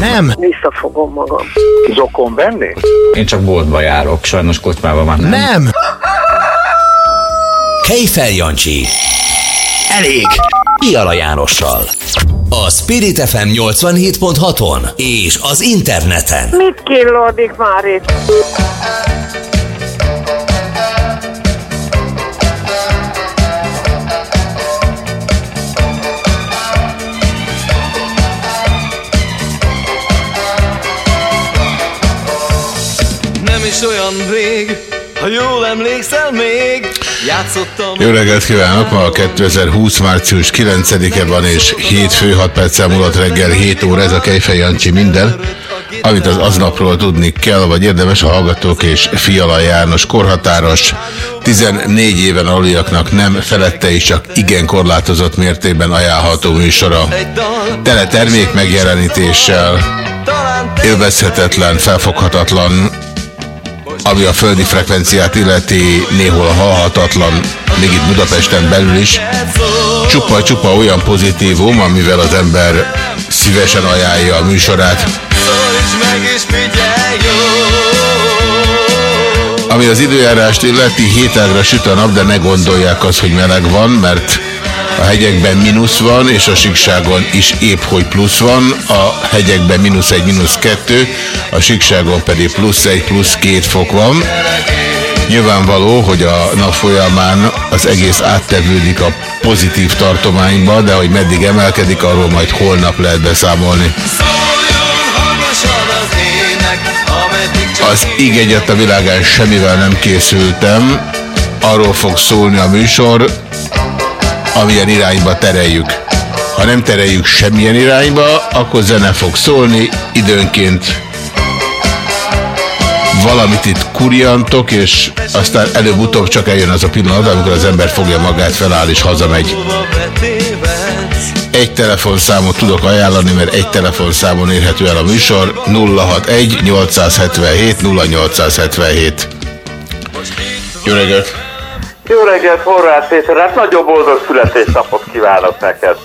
Nem. Visszafogom magam. Zokon venni? Én csak boltba járok, sajnos kocsmában már nem. Nem. Kejfel Jancsi. Elég. Piala Jánossal. A Spirit FM 87.6-on és az interneten. Mit killódik már itt? Emlékszel még, játszottam. Jó reggelt kívánok! Ma a 2020. március 9-e van, és 7 fő 6 perccel múlott reggel 7 óra, ez a Kejfej Jancsi minden, amit az aznapról tudni kell, vagy érdemes a hallgatók és Fiala János korhatáros, 14 éven aluliaknak nem felette és csak igen korlátozott mértékben ajánlható műsora. Tele termék megjelenítéssel, élvezhetetlen, felfoghatatlan, ami a földi frekvenciát illeti néhol halhatatlan, még itt Budapesten belül is. Csupa-csupa olyan pozitívum, amivel az ember szívesen ajánlja a műsorát. Ami az időjárást illeti, hétágra süt a nap, de ne gondolják azt, hogy meleg van, mert a hegyekben mínusz van, és a síkságon is épp, hogy plusz van. A hegyekben mínusz egy, mínusz kettő, a síkságon pedig plusz egy, plusz két fok van. Nyilvánvaló, hogy a nap folyamán az egész áttevődik a pozitív tartományba, de hogy meddig emelkedik, arról majd holnap lehet beszámolni. Az íg egyet a világán semmivel nem készültem. Arról fog szólni a műsor, amilyen irányba tereljük. Ha nem tereljük semmilyen irányba, akkor zene fog szólni, időnként valamit itt kurjantok, és aztán előbb-utóbb csak eljön az a pillanat, amikor az ember fogja magát, feláll és hazamegy. Egy telefonszámot tudok ajánlani, mert egy telefonszámon érhető el a műsor 061 877 0877. Jó reggelt! Jó reggelt, Horváth Péter, hát nagyon boldog születésnapot kívánok neked.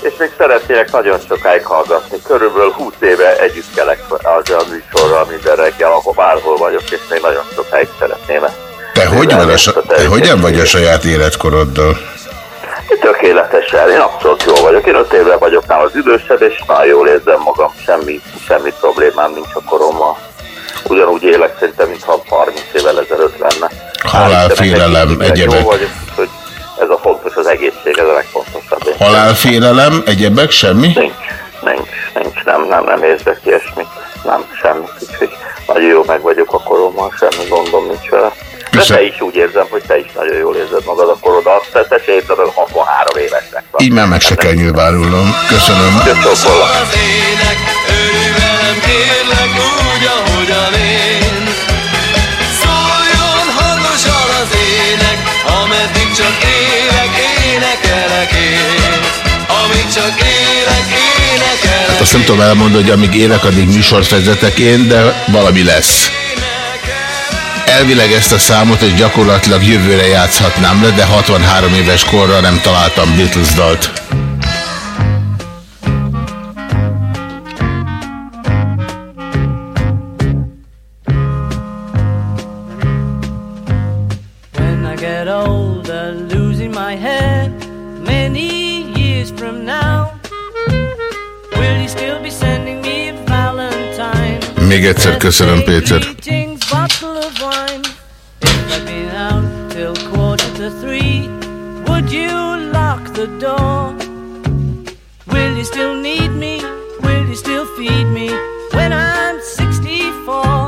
És még szeretnék nagyon sokáig hallgatni. Körülbelül 20 éve együtt kelek az a műsorral minden reggel, ahol bárhol vagyok, és még nagyon sokáig szeretném ezt. Te hogy vagy a, te hogyan vagy a saját életkoroddal? Tökéletesen, én abszolút jól vagyok. Én öt évre vagyok már az idősebb, és nagyon jól érzem magam, semmi, semmi problémám nincs a korommal. Ugyanúgy élek szerintem, mintha 30 évvel ezelőtt lenne. Halálfélelem, egyebek. Jó vagyok, hogy ez a fontos, az egészség, ez a legfontosabb. Halálfélelem, egyebek, semmi? Nincs, nincs, nincs, nem, nem, nem érzek ilyesmit, nem, semmi, úgyhogy nagyon jó meg vagyok a korommal, semmi gondom nincs vele. De Köszön- te is úgy érzem, hogy te is nagyon jól érzed magad a korodat, te, te se érzed, hogy 63 évesnek vagy. Így már meg se kell nyilvánulnom. Köszönöm. Köszönöm. Az ahogyan én. Szóljon hangosan az ének, ameddig csak élek, énekelek én. Amíg csak élek, énekelek Hát azt nem tudom elmondani, hogy amíg élek, addig műsort vezetek én, de valami lesz. Elvileg ezt a számot, hogy gyakorlatilag jövőre játszhatnám le, de 63 éves korra nem találtam Beatles dalt. Még egyszer köszönöm, Péter. Would you lock the door? Will you still need me? Will you still feed me when I'm 64?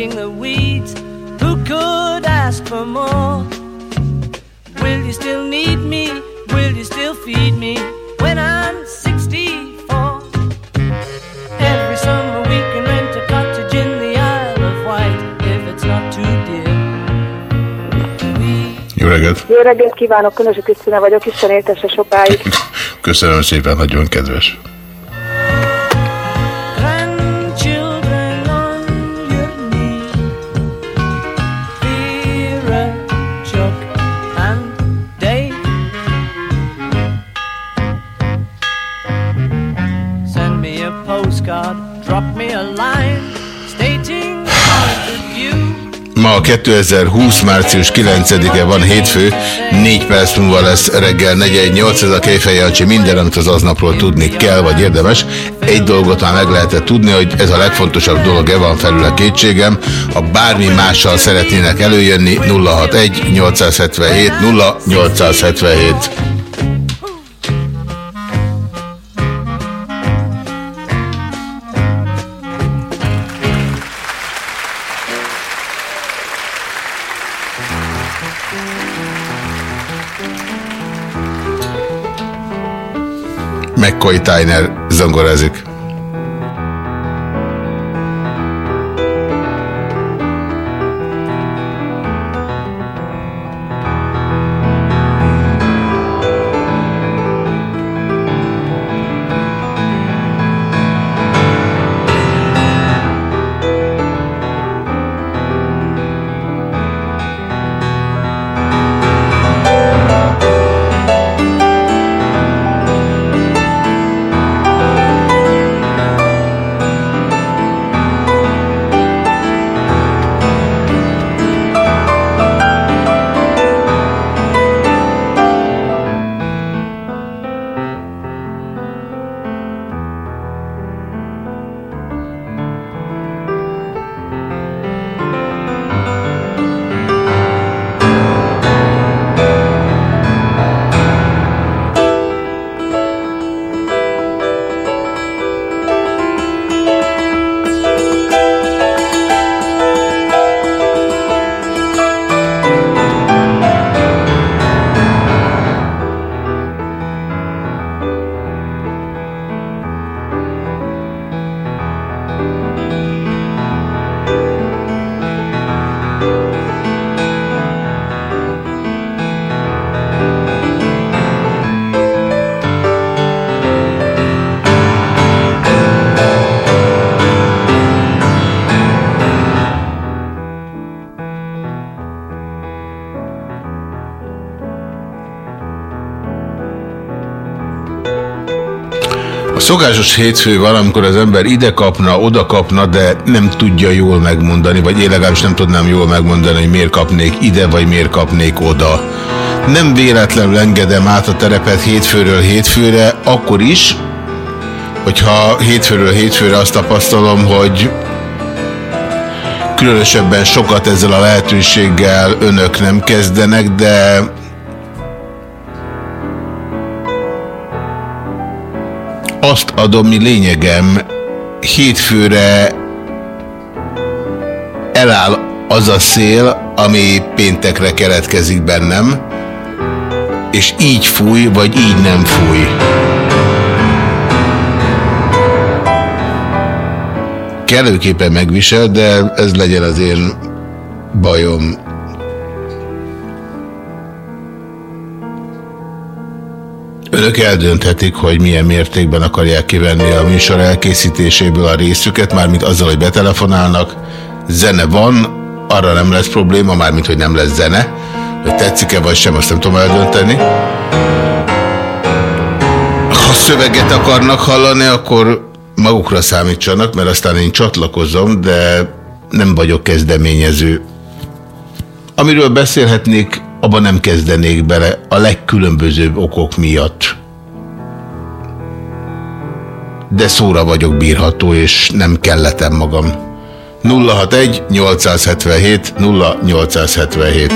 Digging the weeds. Who could ask for more? Will you still need me? Will you still feed me when I'm 64? Every summer we can rent a cottage in the Isle of Wight if it's not too dear. Jó reggelt! Jó reggelt kívánok, Könösi Krisztina vagyok, Isten éltesse sokáig. Köszönöm szépen, nagyon kedves. Ma 2020. március 9-e van hétfő, 4 perc múlva lesz reggel 418, ez a Kejfej Jancsi minden, amit az aznapról tudni kell, vagy érdemes. Egy dolgot már meg lehetett tudni, hogy ez a legfontosabb dolog, e van felül a kétségem. Ha bármi mással szeretnének előjönni, 061 877 0877. McCoy Tyner zongorázik. Szokásos hétfő van, amikor az ember ide kapna, oda kapna, de nem tudja jól megmondani, vagy én legalábbis nem tudnám jól megmondani, hogy miért kapnék ide, vagy miért kapnék oda. Nem véletlenül engedem át a terepet hétfőről hétfőre, akkor is, hogyha hétfőről hétfőre azt tapasztalom, hogy különösebben sokat ezzel a lehetőséggel önök nem kezdenek, de azt adom, mi lényegem, hétfőre eláll az a szél, ami péntekre keletkezik bennem, és így fúj, vagy így nem fúj. Kellőképpen megvisel, de ez legyen az én bajom. Önök eldönthetik, hogy milyen mértékben akarják kivenni a műsor elkészítéséből a részüket, mármint azzal, hogy betelefonálnak. Zene van, arra nem lesz probléma, mármint, hogy nem lesz zene. Hogy tetszik-e vagy sem, azt nem tudom eldönteni. Ha szöveget akarnak hallani, akkor magukra számítsanak, mert aztán én csatlakozom, de nem vagyok kezdeményező. Amiről beszélhetnék, abban nem kezdenék bele a legkülönbözőbb okok miatt. De szóra vagyok bírható, és nem kelletem magam. 061 877 0877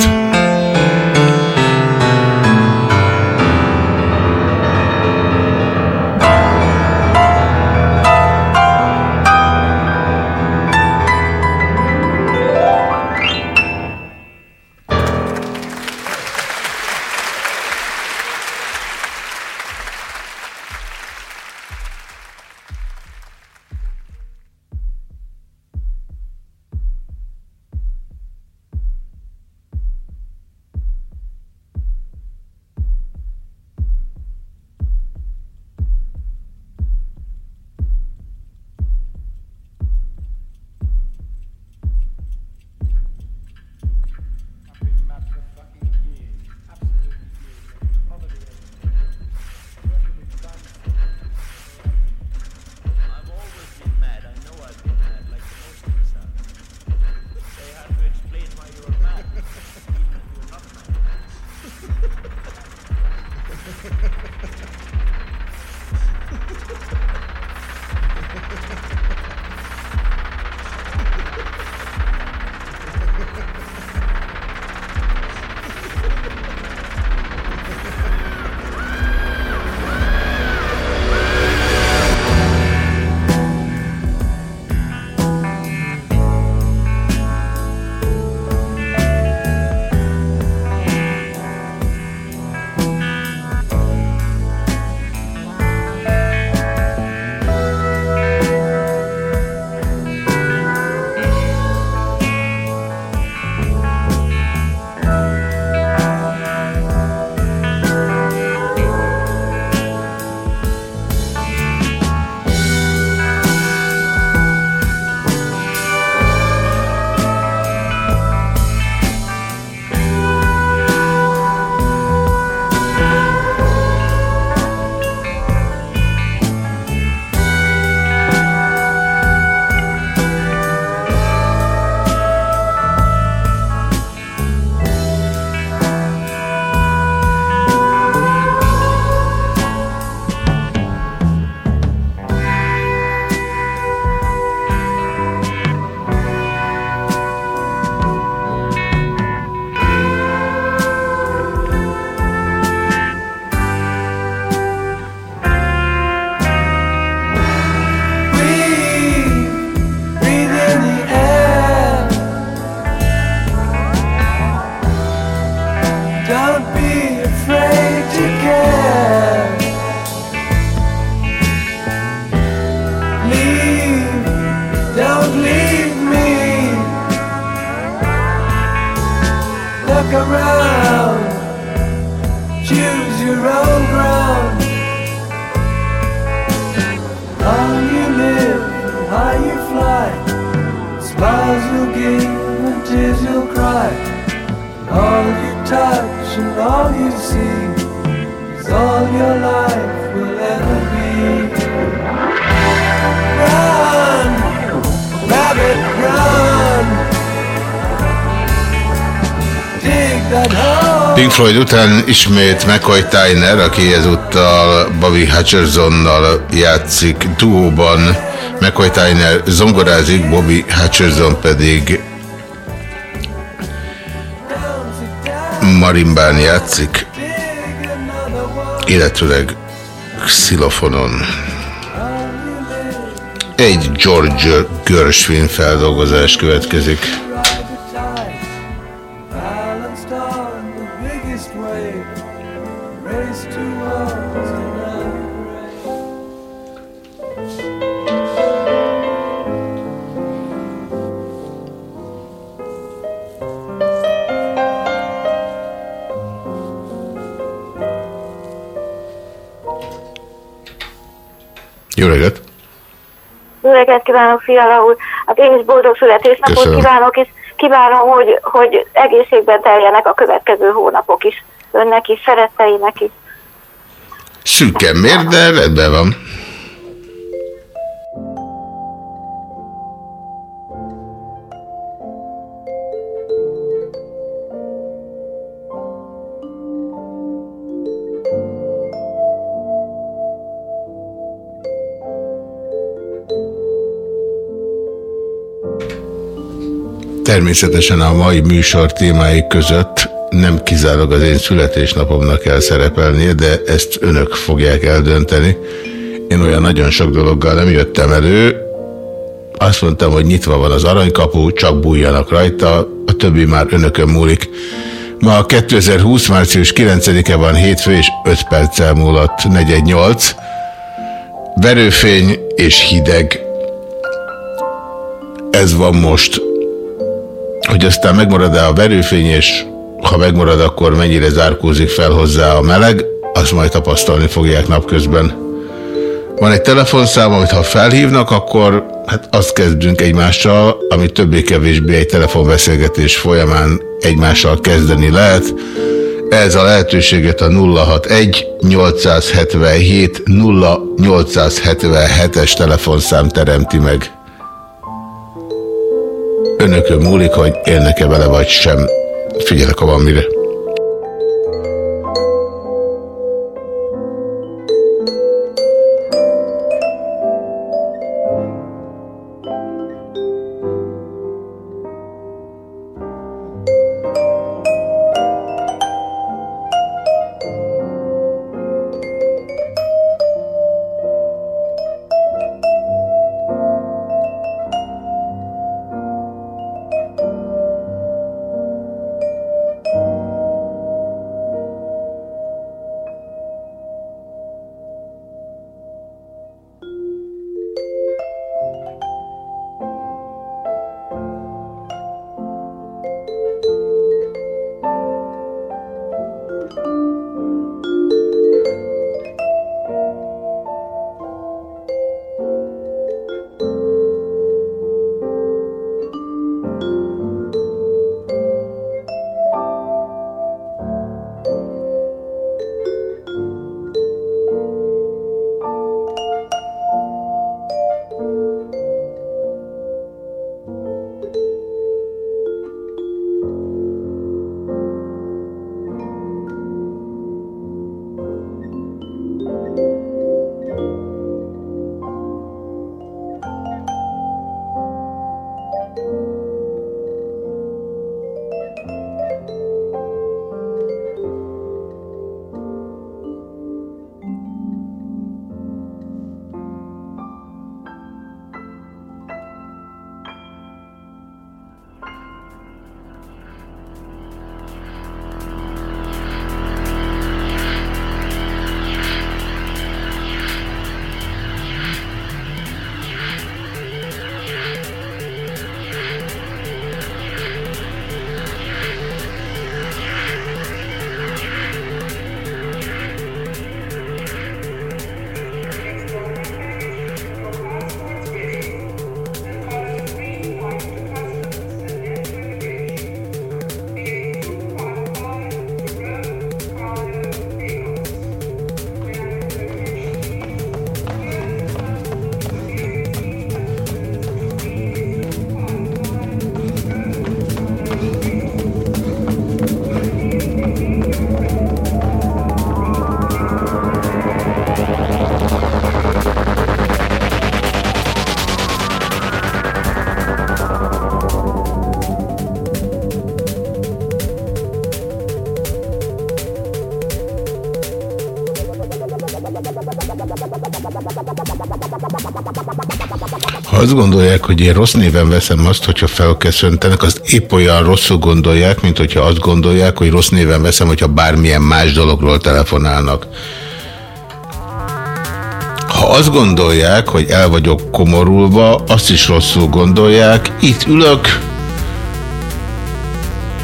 Pink Floyd után ismét McCoy Tyner, aki ezúttal Bobby Hutchersonnal játszik duóban. McCoy Tyner zongorázik, Bobby Hutcherson pedig marimbán játszik, illetőleg xilofonon. Egy George Gershwin feldolgozás következik. Kívánok, Fiala úr! Hát én is boldog születésnapot Köszönöm. kívánok, és kívánom, hogy, hogy egészségben teljenek a következő hónapok is. Önnek is, szeretteinek is. Szűken miért, de rendben van. Természetesen a mai műsor témái között nem kizárólag az én születésnapomnak kell szerepelnie, de ezt önök fogják eldönteni. Én olyan nagyon sok dologgal nem jöttem elő. Azt mondtam, hogy nyitva van az aranykapu, csak bújjanak rajta, a többi már önökön múlik. Ma 2020. március 9-e van hétfő, és 5 perccel múlott 418. Verőfény és hideg. Ez van most hogy aztán megmarad-e a verőfény, és ha megmarad, akkor mennyire zárkózik fel hozzá a meleg, azt majd tapasztalni fogják napközben. Van egy telefonszám, amit ha felhívnak, akkor hát azt kezdünk egymással, ami többé-kevésbé egy telefonbeszélgetés folyamán egymással kezdeni lehet. Ez a lehetőséget a 061 877 0877-es telefonszám teremti meg. Önökön múlik, hogy élnek-e vele vagy sem. Figyelek, ha van mire. Azt gondolják, hogy én rossz néven veszem azt, hogyha felköszöntenek, azt épp olyan rosszul gondolják, mint hogyha azt gondolják, hogy rossz néven veszem, hogyha bármilyen más dologról telefonálnak. Ha azt gondolják, hogy el vagyok komorulva, azt is rosszul gondolják. Itt ülök,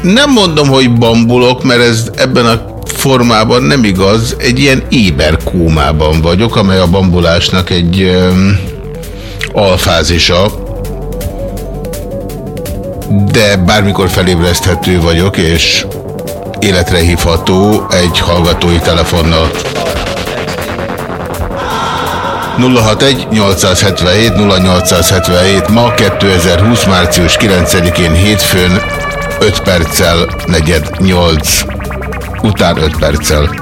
nem mondom, hogy bambulok, mert ez ebben a formában nem igaz. Egy ilyen éber kómában vagyok, amely a bambulásnak egy um, alfázisa. De bármikor felébreszthető vagyok, és életre hívható egy hallgatói telefonnal. 061 877 0877 ma 2020 március 9-én hétfőn 5 perccel negyed 8 után 5 perccel.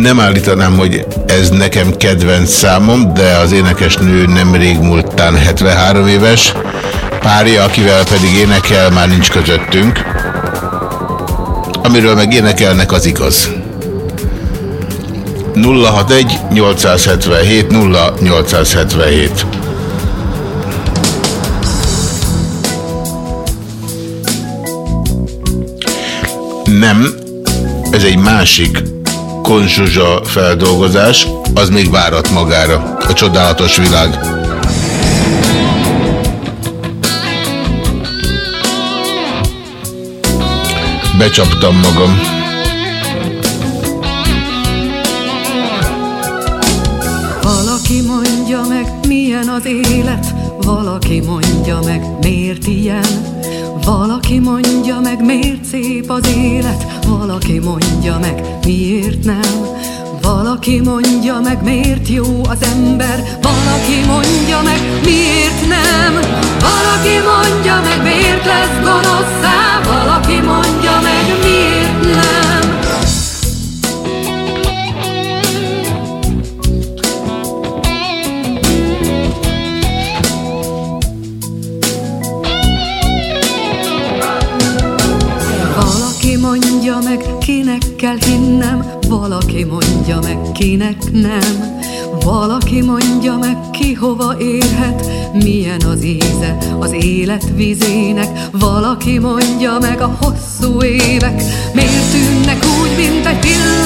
Nem állítanám, hogy ez nekem kedvenc számom, de az énekesnő nemrég múltán 73 éves, párja, akivel pedig énekel, már nincs közöttünk. Amiről meg énekelnek, az igaz. 061 877 0877 Nem, ez egy másik konzsuzsa feldolgozás, az még várat magára. A csodálatos világ. Becsaptam magam. Valaki mondja meg, milyen az élet, valaki mondja meg, miért ilyen. Valaki mondja meg, miért szép az élet, valaki mondja meg, miért nem. Valaki mondja meg, miért jó az ember, valaki mondja meg, miért nem. Valaki mondja meg, miért lesz gonoszszá, valaki mondja meg, miért nem. Kinek nem. Valaki mondja meg, ki hova érhet, milyen az íze az élet vizének. Valaki mondja meg a hosszú évek, miért tűnnek úgy, mint egy pillanat.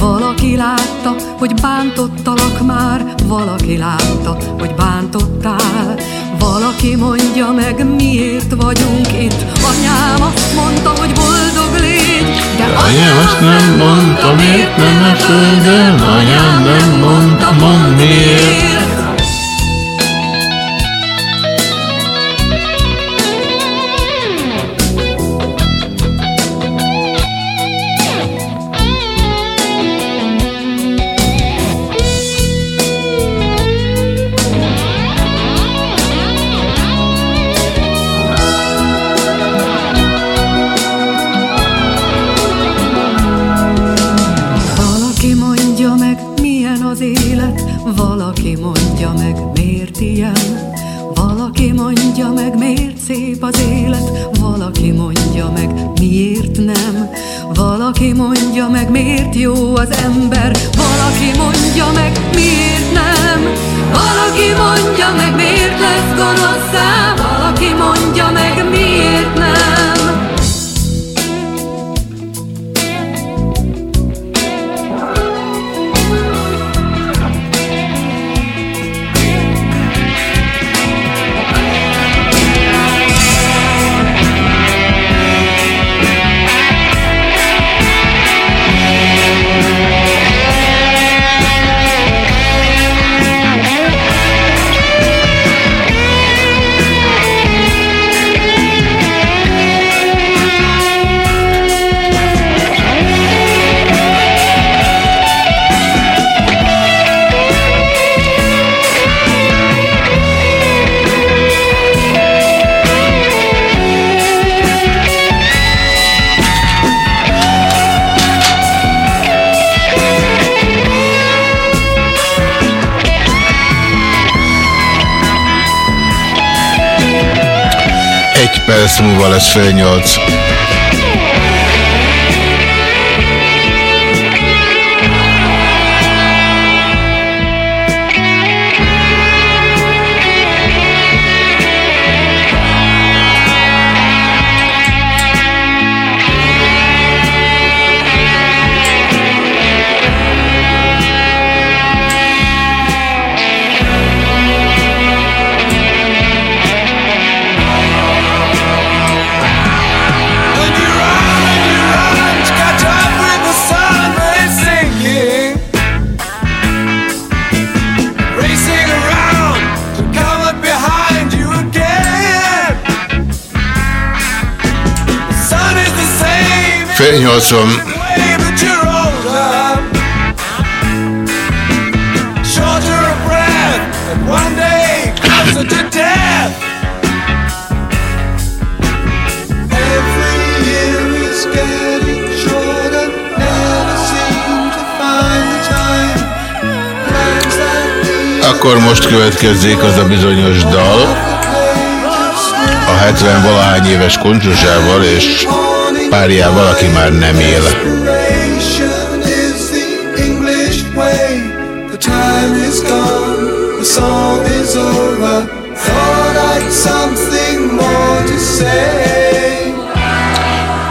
Valaki látta, hogy bántottalak már, valaki látta, hogy bántottál. Valaki mondja meg, miért vagyunk itt. Anyám azt mondta, hogy boldog légy, de Anyám azt nem mondta, miért nem a földön, anyám nem mondta, mond miért. Most következzék az a bizonyos dal a 70 valahány éves koncsosával és párjával, aki már nem él.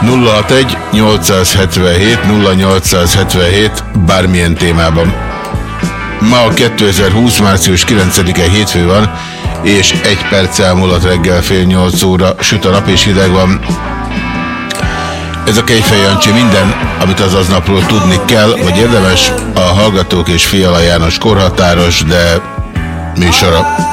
061 877 0877 bármilyen témában. Ma a 2020. március 9-e hétfő van, és egy perc elmúlott reggel fél nyolc óra, süt a nap és hideg van. Ez a Kejfej Jancsi minden, amit az aznapról tudni kell, vagy érdemes, a Hallgatók és Fiala János korhatáros, de műsora.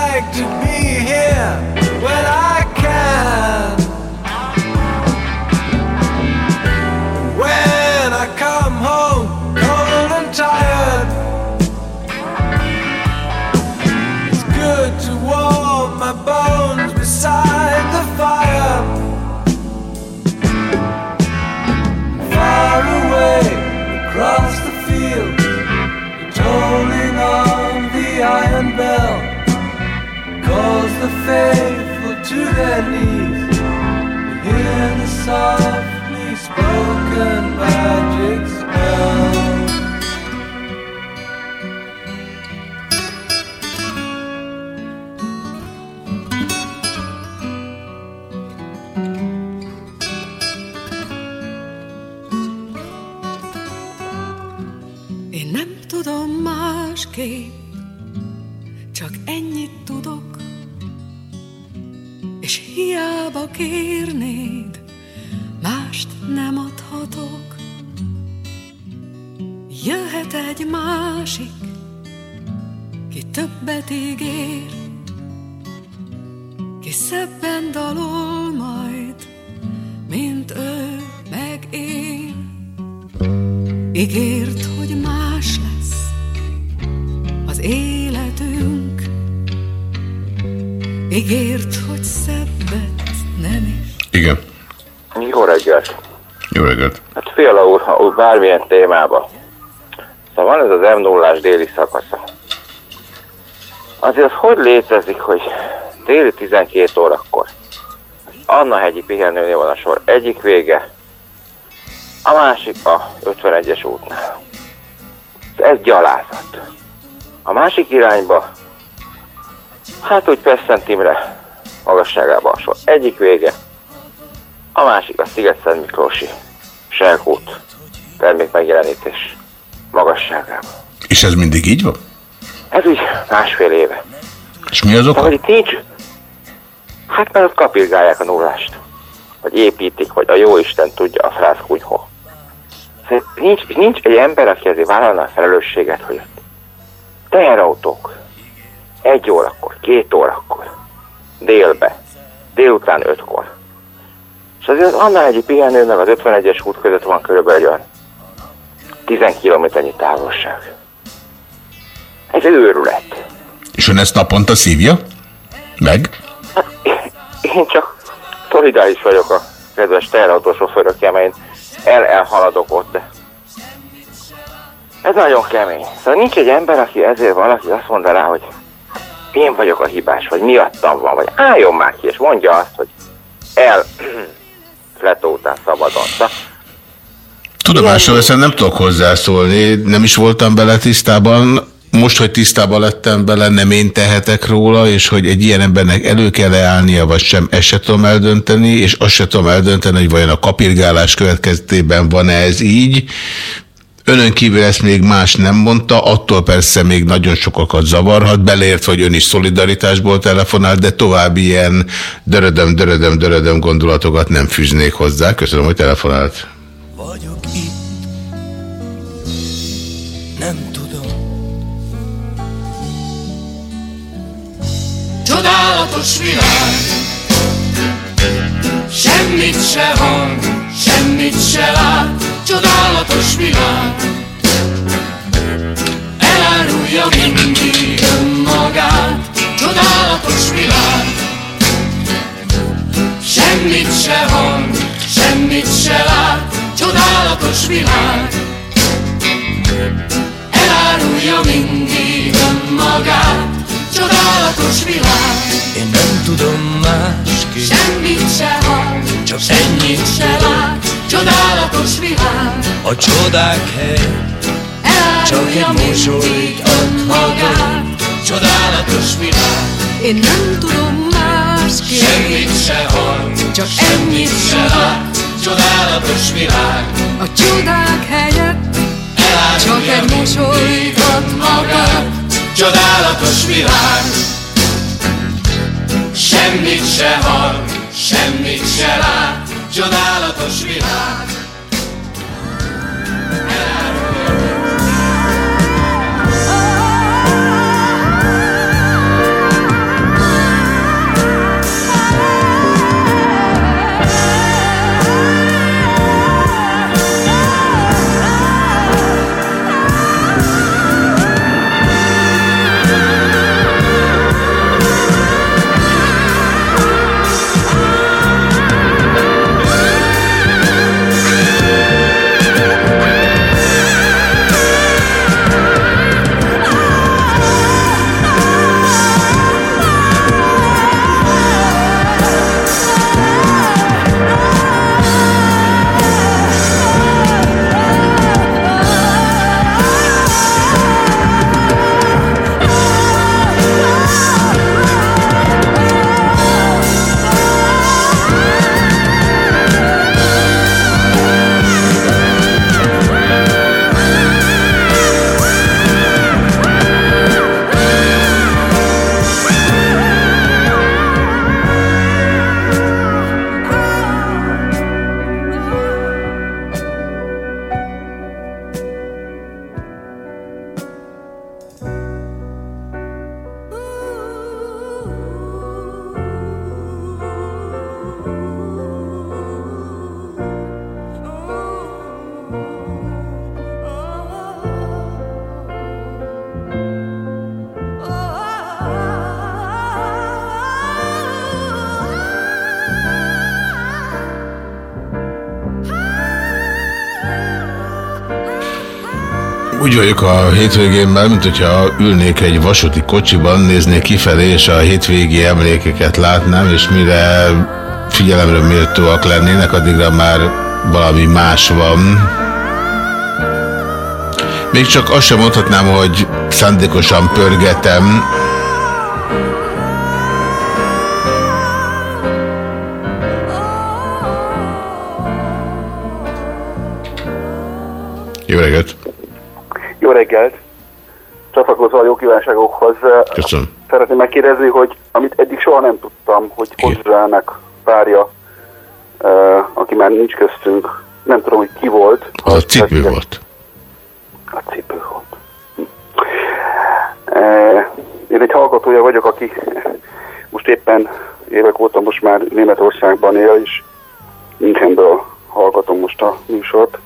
Bármilyen témába. Szóval van ez az m 0 déli szakasza. Azért az hogy létezik, hogy déli 12 órakor Anna hegyi pihenőnél van a sor egyik vége, a másik a 51-es útnál. Ez gyalázat. A másik irányba, hát úgy Peszent Imre magasságában a sor egyik vége, a másik a Sziget-Szent Miklósi Selkút termék megjelenítés magasságában. És ez mindig így van? Ez úgy másfél éve. És mi az oka? Szóval itt nincs, hát mert ott kapirgálják a nullást. Vagy építik, vagy a jó Isten tudja a frász kunyhó. Szóval nincs, nincs egy ember, aki azért vállalna a felelősséget, hogy teherautók egy órakor, két órakor, délbe, délután ötkor. És azért az annál egy pihenő, meg az 51-es út között van körülbelül egy olyan 10 kilométernyi távolság. Ez őrület. És ön ezt naponta szívja? Meg? Én csak szolidáris vagyok a kedves teherautósofőrökkel, mert én el elhaladok ott, de ez nagyon kemény. Szóval nincs egy ember, aki ezért valaki azt mondaná, hogy én vagyok a hibás, vagy miattam van, vagy álljon már ki, és mondja azt, hogy el letótál szabadon. Na, Tudomásul veszem, nem tudok hozzászólni, nem is voltam bele tisztában. Most, hogy tisztában lettem bele, nem én tehetek róla, és hogy egy ilyen embernek elő kell -e állnia, vagy sem, ezt se tudom eldönteni, és azt se tudom eldönteni, hogy vajon a kapirgálás következtében van-e ez így. Önön kívül ezt még más nem mondta, attól persze még nagyon sokakat zavarhat, beleért, hogy ön is szolidaritásból telefonál, de további ilyen dörödöm, dörödöm, dörödöm gondolatokat nem fűznék hozzá. Köszönöm, hogy telefonált. Csodálatos világ, semmit se hang, semmit se lát, csodálatos világ. Elárulja mindig önmagát, csodálatos világ. Semmit se hang, semmit se lát, csodálatos világ. Elárulja mindig önmagát, csodálatos világ. Én nem tudom másképp, semmit se hall, csak ennyit. se lát, csodálatos világ. A csodák hely, csak egy mosolyt adhat, csodálatos világ. Én nem tudom másképp Semmit se hall, csak ennyit se lát, csodálatos világ. A csodák helyett Csak egy mosolyt ad magát Csodálatos világ. Semmit se hall, semmit se lát Csodálatos világ vagyok a hétvégénben, mint hogyha ülnék egy vasúti kocsiban, néznék kifelé, és a hétvégi emlékeket látnám, és mire figyelemre méltóak lennének, addigra már valami más van. Még csak azt sem mondhatnám, hogy szándékosan pörgetem. Reggelt! Csatlakozva a jó kívánságokhoz. Köszönöm. Szeretném megkérdezni, hogy amit eddig soha nem tudtam, hogy Kozsának párja, uh, aki már nincs köztünk, nem tudom, hogy ki volt. A cipő volt. A cipő volt. Uh, én egy hallgatója vagyok, aki most éppen évek óta most már Németországban él, és Münchenből hallgatom most a műsort.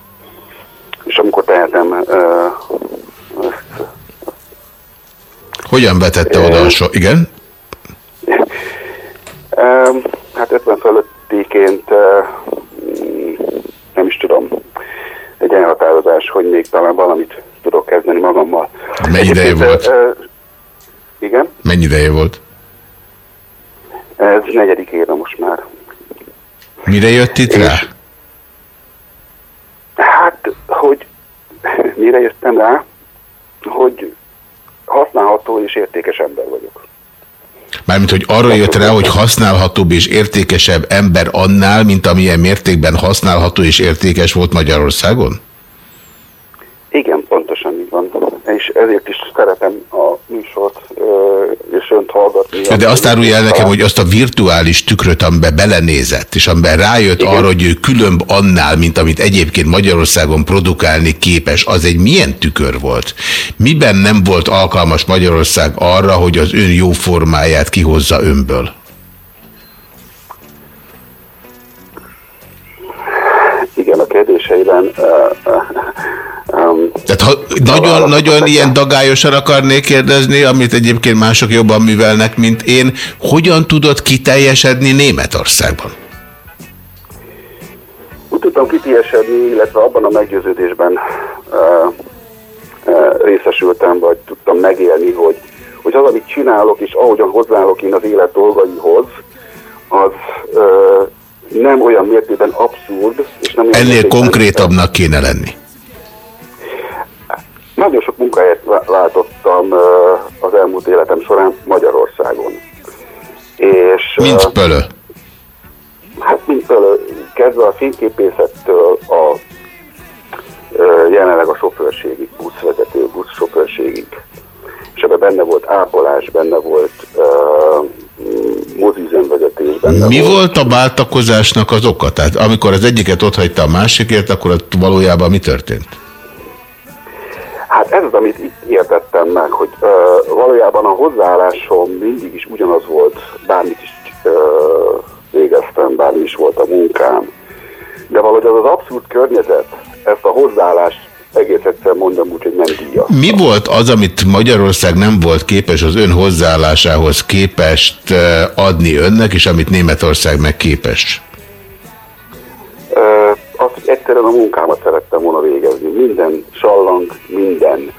És amikor tehetem, Hogyan vetette oda a so... Igen? Hát 50 fölöttiként mm, nem is tudom, egy elhatározás, hogy még talán valamit tudok kezdeni magammal. Mennyi ideje volt? Uh, igen, Mennyi ideje volt? ez negyedik éve most már. Mire jött itt rá? Hát, hogy mire jöttem rá, hogy használható és értékes ember vagyok. Mármint, hogy arra jött rá, hogy használhatóbb és értékesebb ember annál, mint amilyen mértékben használható és értékes volt Magyarországon? Igen, így És ezért is szeretem a műsort, és önt hallgatni. De azt árulja el nekem, hogy azt a virtuális tükröt, amiben belenézett, és amiben rájött Igen. arra, hogy ő különb annál, mint amit egyébként Magyarországon produkálni képes, az egy milyen tükör volt? Miben nem volt alkalmas Magyarország arra, hogy az ön jó formáját kihozza önből? Igen, a kérdéseiben Tehát ha nagyon, nagyon ilyen dagályosan akarnék kérdezni, amit egyébként mások jobban művelnek, mint én, hogyan tudott kiteljesedni Németországban? úgy tudtam kitiesedni, illetve abban a meggyőződésben uh, uh, részesültem, vagy tudtam megélni, hogy, hogy az, amit csinálok, és ahogyan hozzáállok én az élet dolgaihoz, az uh, nem olyan mértékben abszurd, és nem Ennél mértékben- konkrétabbnak kéne lenni. Nagyon sok munkahelyet lá- látottam az elmúlt életem során Magyarországon. És, Mint ö, pölö. Hát mint ö, kezdve a fényképészettől a jelenleg a sofőrségig, buszvezető, buszsofőrségig. És ebben benne volt ápolás, benne volt uh, mozizemvezetés, benne Mi volt. volt a váltakozásnak az oka? Tehát amikor az egyiket ott hagyta a másikért, akkor valójában mi történt? Hát ez az, amit itt értettem meg, hogy uh, valójában a hozzáállásom mindig is ugyanaz volt, bármit is uh, végeztem, bármi is volt a munkám. De valahogy az az abszurd környezet, ezt a hozzáállást egész egyszer mondom úgy, hogy nem díja. Mi volt az, amit Magyarország nem volt képes az ön hozzáállásához képest adni önnek, és amit Németország meg képes? Ö, azt, hogy egyszerűen a munkámat szerettem volna végezni. Minden sallang, minden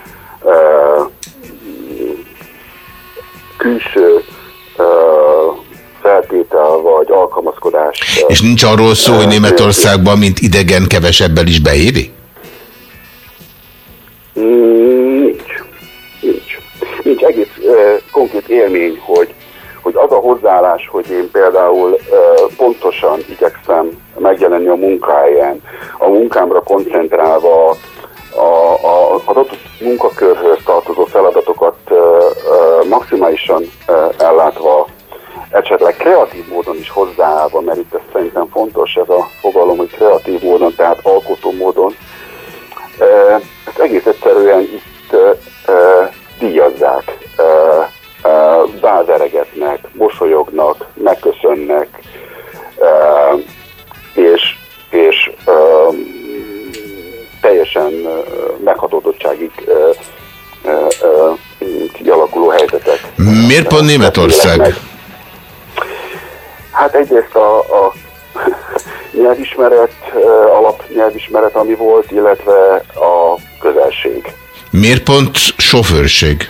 ö, külső ö, feltétel vagy alkalmazkodás. És nincs arról szó, hogy Németországban, mint idegen kevesebbel is beéri? Nincs. Nincs. Nincs egész uh, konkrét élmény, hogy, hogy az a hozzáállás, hogy én például pontosan igyekszem megjelenni a munkáján, a munkámra koncentrálva, a, a, az adott munkakörhöz tartozó feladatokat maximálisan ellátva, esetleg kreatív módon is hozzáállva, mert itt ez szerintem fontos ez a fogalom, hogy kreatív módon, tehát alkotó módon, ezt egész egyszerűen itt díjazzák, bázeregetnek, mosolyognak, megköszönnek, ö, és, és ö, teljesen ö, ö, kialakuló helyzetek. Miért pont Németország? Hát egyrészt a, a nyelvismeret, alapnyelvismeret, ami volt, illetve a közelség. Miért pont sofőrség?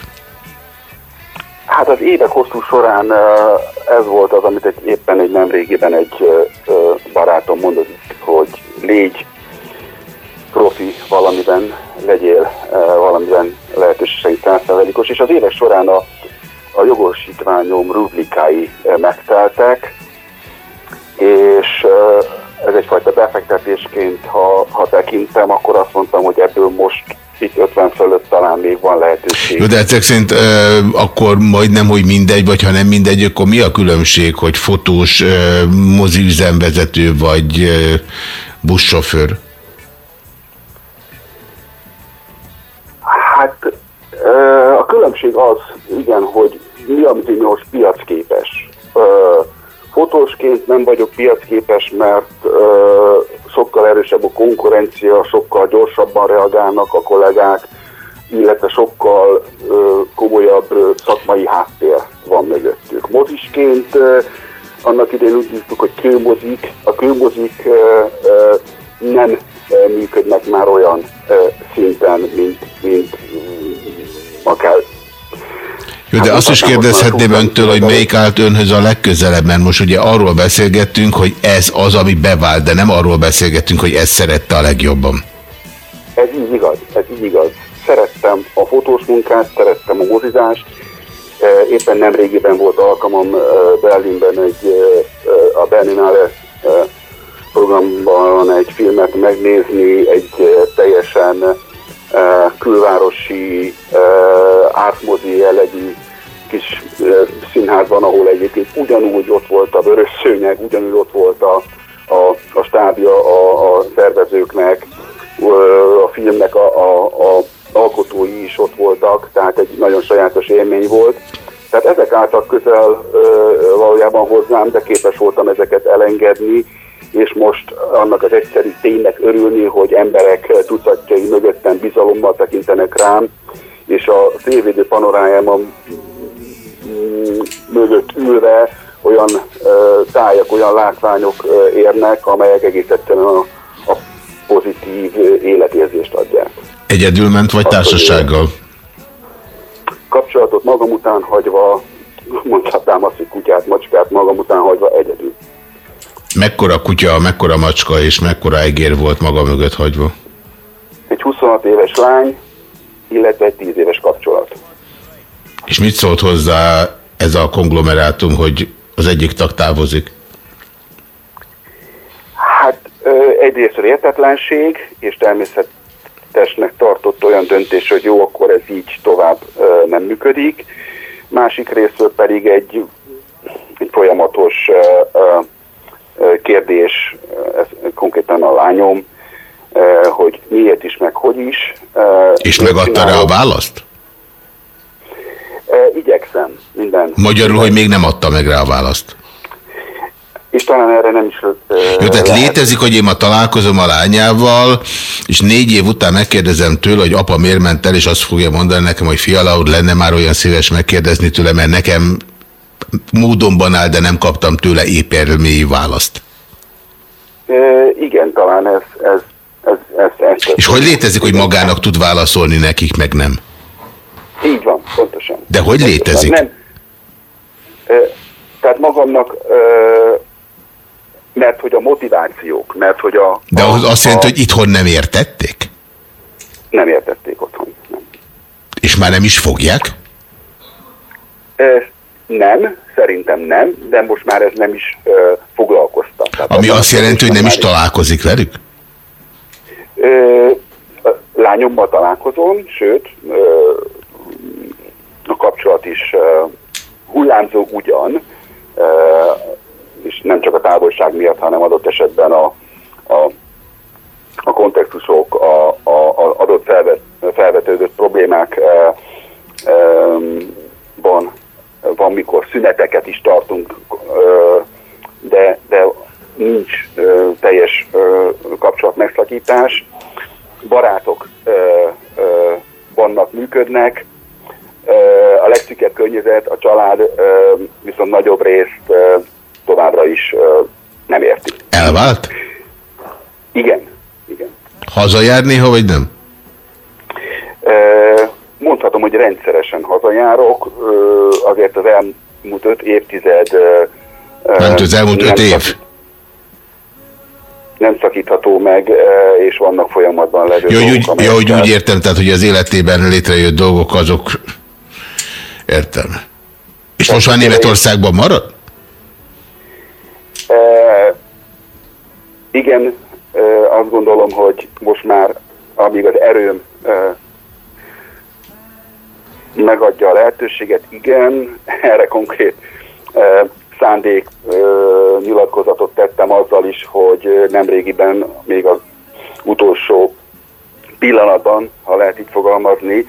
Hát az évek hosszú során ez volt az, amit egy, éppen egy nemrégiben egy ö, ö, barátom mondott, hogy légy profi valamiben, legyél valamiben lehetőségeink százszerzelékos, és az évek során a, a jogosítványom rublikái megteltek, és ez egyfajta befektetésként, ha, ha tekintem, akkor azt mondtam, hogy ebből most itt 50 fölött talán még van lehetőség. Jó, de ezek szerint ö, akkor majdnem, hogy mindegy, vagy ha nem mindegy, akkor mi a különbség, hogy fotós, ö, moziüzemvezető vagy ö, buszsofőr? Hát ö, a különbség az, igen, hogy mi, amit én most piacképes. Ö, Fotósként nem vagyok piacképes, mert ö, sokkal erősebb a konkurencia, sokkal gyorsabban reagálnak a kollégák, illetve sokkal ö, komolyabb szakmai háttér van mögöttük. Mozisként ö, annak idén úgy hívtuk, hogy kőmozik. A kőmozik ö, ö, nem működnek már olyan ö, szinten, mint, mint akár Jó, de azt is kérdezhetném öntől, hogy melyik állt önhöz a legközelebb, mert most ugye arról beszélgettünk, hogy ez az, ami bevált, de nem arról beszélgettünk, hogy ezt szerette a legjobban. Ez így igaz, ez így igaz. Szerettem a fotós munkát, szerettem a mozizást. E, Éppen nem régiben volt alkalmam e, Berlinben egy e, a Berlinale programban egy filmet megnézni, egy teljesen külvárosi ártmozi jellegű kis színházban, ahol egyébként ugyanúgy ott volt a vörös szőnyeg, ugyanúgy ott volt a, a, a stábja a, a szervezőknek, a filmnek a, a, a alkotói is ott voltak, tehát egy nagyon sajátos élmény volt. Tehát ezek álltak közel valójában hozzám, de képes voltam ezeket elengedni, és most annak az egyszerű ténynek örülni, hogy emberek tucatjai mögöttem bizalommal tekintenek rám, és a szélvédő panorájában mm, mögött ülve olyan tájak, olyan látványok érnek, amelyek egész egyszerűen a, a pozitív életérzést adják. Egyedül ment, vagy társasággal? Kapcsolatot magam után hagyva, mondhatnám azt, hogy kutyát, macskát magam után hagyva egyedül. Mekkora kutya, mekkora macska és mekkora egér volt maga mögött hagyva? Egy 26 éves lány, illetve egy 10 éves kapcsolat. És mit szólt hozzá ez a konglomerátum, hogy az egyik tag távozik? Hát egyrészt értetlenség, és természetesnek tartott olyan döntés, hogy jó, akkor ez így tovább nem működik. Másik részről pedig egy, egy folyamatos kérdés, ez konkrétan a lányom, hogy miért is, meg hogy is. Ö, És megadta rá a választ? Ö, Igyekszem minden. Magyarul, hogy még nem adta meg rá a választ. És talán erre nem is Jó, tehát lehet. létezik, hogy én ma találkozom a lányával, és négy év után megkérdezem tőle, hogy apa miért ment el, és azt fogja mondani nekem, hogy fiala úr, lenne már olyan szíves megkérdezni tőle, mert nekem módonban áll, de nem kaptam tőle épermély választ. Ö, igen, talán ez, ez, ez, ez, ez, És hogy létezik, hogy magának tud válaszolni nekik, meg nem? Így van, pontosan. De hogy létezik? Nem. Tehát magamnak, mert hogy a motivációk, mert hogy a... De az azt jelenti, hogy itthon nem értették? Nem értették otthon. Nem. És már nem is fogják? Nem, szerintem nem, de most már ez nem is foglalkoztat. Tehát Ami az- azt jelenti, hogy nem is találkozik velük? Lányommal találkozom, sőt, a kapcsolat is hullámzó ugyan, és nem csak a távolság miatt, hanem adott esetben a, a, a kontextusok, a, a, a adott felvet, felvetődött problémák ö, ö, van, mikor szüneteket is tartunk, de, de nincs teljes kapcsolat megszakítás. Barátok vannak, működnek. A legszükebb környezet, a család viszont nagyobb részt továbbra is nem érti. Elvált? Igen, igen. Hazajár néha, vagy nem? Mondhatom, hogy rendszeresen hazajárok, azért az elmúlt öt évtized... Nem az elmúlt nem öt év. szakít- Nem szakítható meg, ö, és vannak folyamatban levő Jó, dolgok, úgy, jó, hogy úgy értem, tehát, hogy az életében létrejött dolgok, azok... Értem. És most már Németországban marad? E, igen, e, azt gondolom, hogy most már, amíg az erőm e, megadja a lehetőséget, igen, erre konkrét e, szándék nyilatkozatot tettem azzal is, hogy nemrégiben még az utolsó pillanatban, ha lehet így fogalmazni,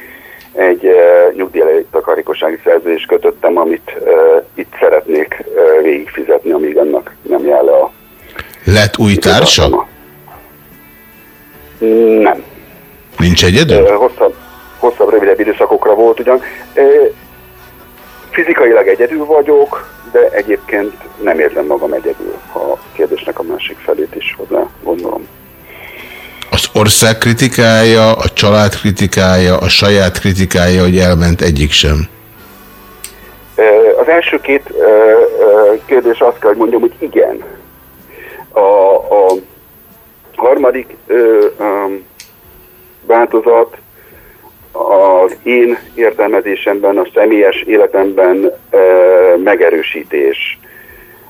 egy uh, nyugdíj takarékossági szerződést kötöttem, amit uh, itt szeretnék uh, végigfizetni, amíg annak nem jár le a... Lett új társa? Nem. Nincs egyedül? Hosszabb, hosszabb, rövidebb időszakokra volt ugyan. Fizikailag egyedül vagyok, de egyébként nem érzem magam egyedül, ha a kérdésnek a másik felét is hozzá gondolom. Az ország kritikája, a család kritikája, a saját kritikája, hogy elment egyik sem. az első két kérdés azt kell, hogy mondjam, hogy igen. A, a harmadik változat az én értelmezésemben, a személyes életemben ö, megerősítés.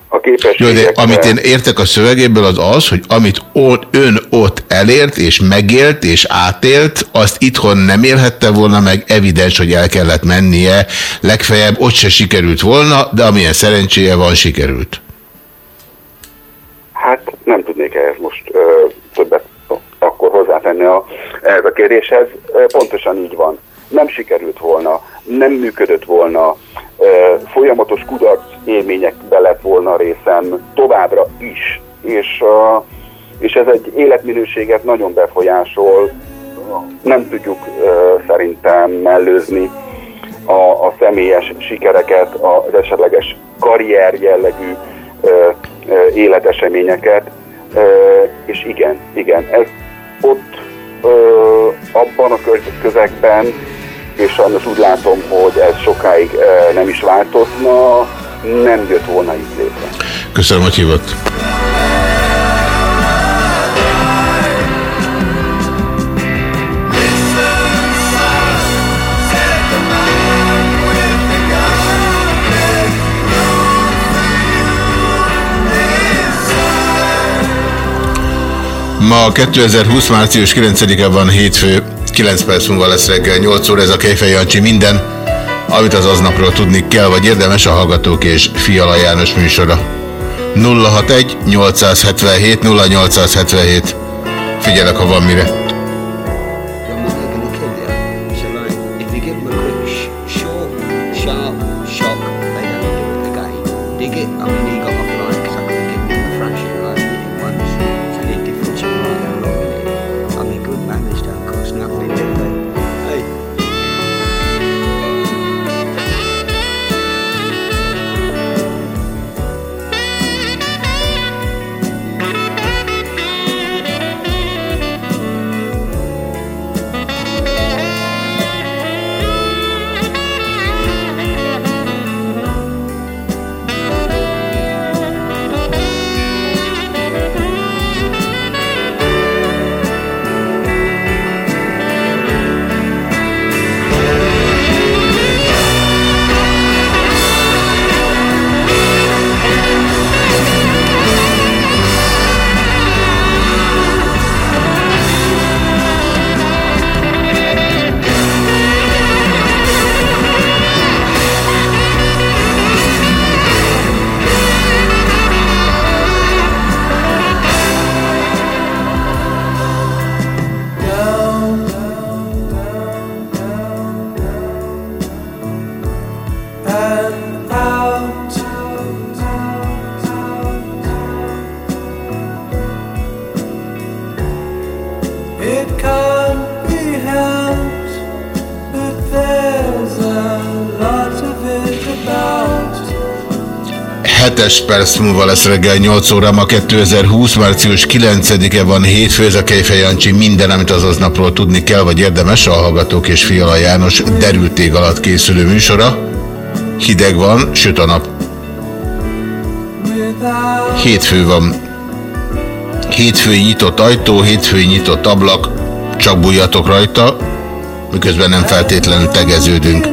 A Jó, de amit én értek a szövegéből az az, hogy amit ott, ön ott elért, és megélt, és átélt, azt itthon nem élhette volna meg, evidens, hogy el kellett mennie, legfeljebb ott se sikerült volna, de amilyen szerencséje van, sikerült. Hát nem tudnék ehhez most ö, hozzátenni a, ehhez a kérdéshez. Pontosan így van. Nem sikerült volna, nem működött volna, folyamatos kudarc élményekbe lett volna részem továbbra is. És, és ez egy életminőséget nagyon befolyásol, nem tudjuk szerintem mellőzni a, a személyes sikereket, az esetleges karrier jellegű életeseményeket, és igen, igen, ez ott ö, abban a köz- közegben, és sajnos úgy látom, hogy ez sokáig ö, nem is változna, nem jött volna itt létre. Köszönöm, hogy hívott. Ma 2020. március 9-e van hétfő, 9 perc múlva lesz reggel 8 óra, ez a Kejfej Jancsi minden, amit az aznapról tudni kell, vagy érdemes a Hallgatók és Fiala János műsora. 061 877 0877 Figyelek, ha van mire. 7-es perc múlva lesz reggel 8 óra, ma 2020. március 9-e van hétfő, ez a Kejfej Jancsi minden, amit az aznapról tudni kell, vagy érdemes, a Hallgatók és Fiala János derültég alatt készülő műsora. Hideg van, süt a nap. Hétfő van. Hétfői nyitott ajtó, hétfői nyitott ablak, csak bújjatok rajta, miközben nem feltétlenül tegeződünk.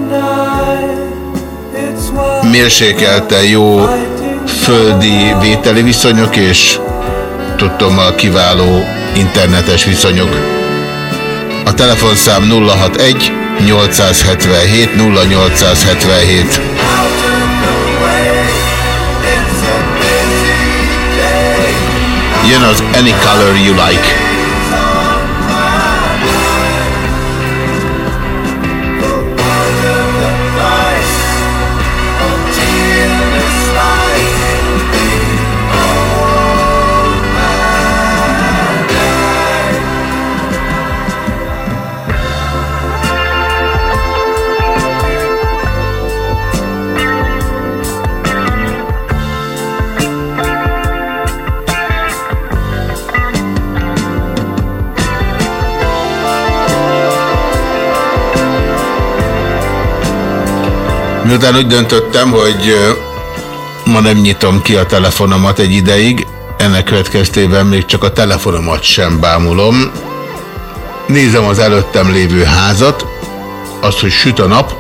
Mérsékelte jó földi vételi viszonyok és tudtommal kiváló internetes viszonyok. A telefonszám 061 877 0877. Jön az Any Color You Like. Miután úgy döntöttem, hogy ma nem nyitom ki a telefonomat egy ideig, ennek következtében még csak a telefonomat sem bámulom. Nézem az előttem lévő házat, azt, hogy süt a nap.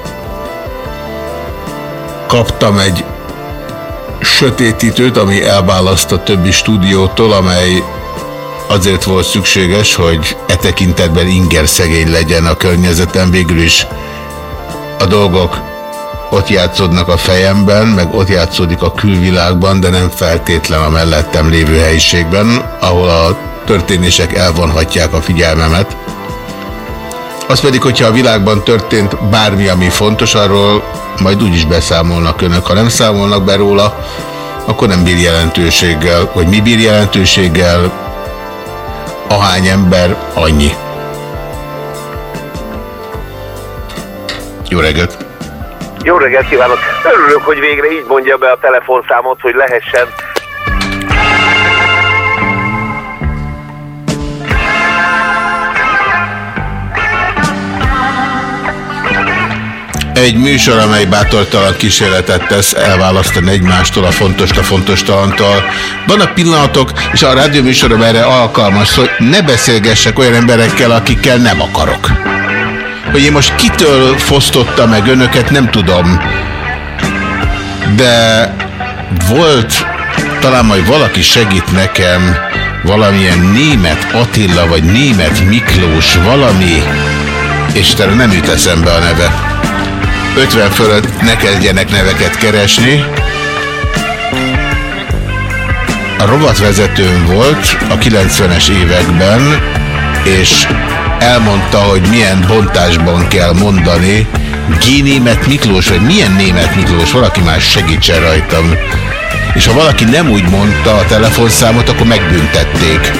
Kaptam egy sötétítőt, ami elválaszt a többi stúdiótól, amely azért volt szükséges, hogy e tekintetben inger szegény legyen a környezetem. Végül is a dolgok ott játszódnak a fejemben, meg ott játszódik a külvilágban, de nem feltétlen a mellettem lévő helyiségben, ahol a történések elvonhatják a figyelmemet. Az pedig, hogyha a világban történt bármi, ami fontos, arról majd úgyis beszámolnak önök. Ha nem számolnak be róla, akkor nem bír jelentőséggel. Hogy mi bír jelentőséggel, ahány ember, annyi. Jó reggelt! Jó reggelt kívánok! Örülök, hogy végre így mondja be a telefonszámot, hogy lehessen. Egy műsor, amely bátortalan kísérletet tesz elválasztani egymástól a fontos a fontos talantól. Vannak pillanatok, és a rádió műsorom erre alkalmas, hogy ne beszélgessek olyan emberekkel, akikkel nem akarok. Hogy én most kitől fosztotta meg önöket, nem tudom. De volt, talán majd valaki segít nekem, valamilyen német Attila, vagy német Miklós, valami, és te nem jut eszembe a neve. 50 fölött ne kezdjenek neveket keresni. A rovatvezetőm volt a 90-es években, és elmondta, hogy milyen bontásban kell mondani G. Német Miklós, vagy milyen Német Miklós, valaki más segítsen rajtam. És ha valaki nem úgy mondta a telefonszámot, akkor megbüntették.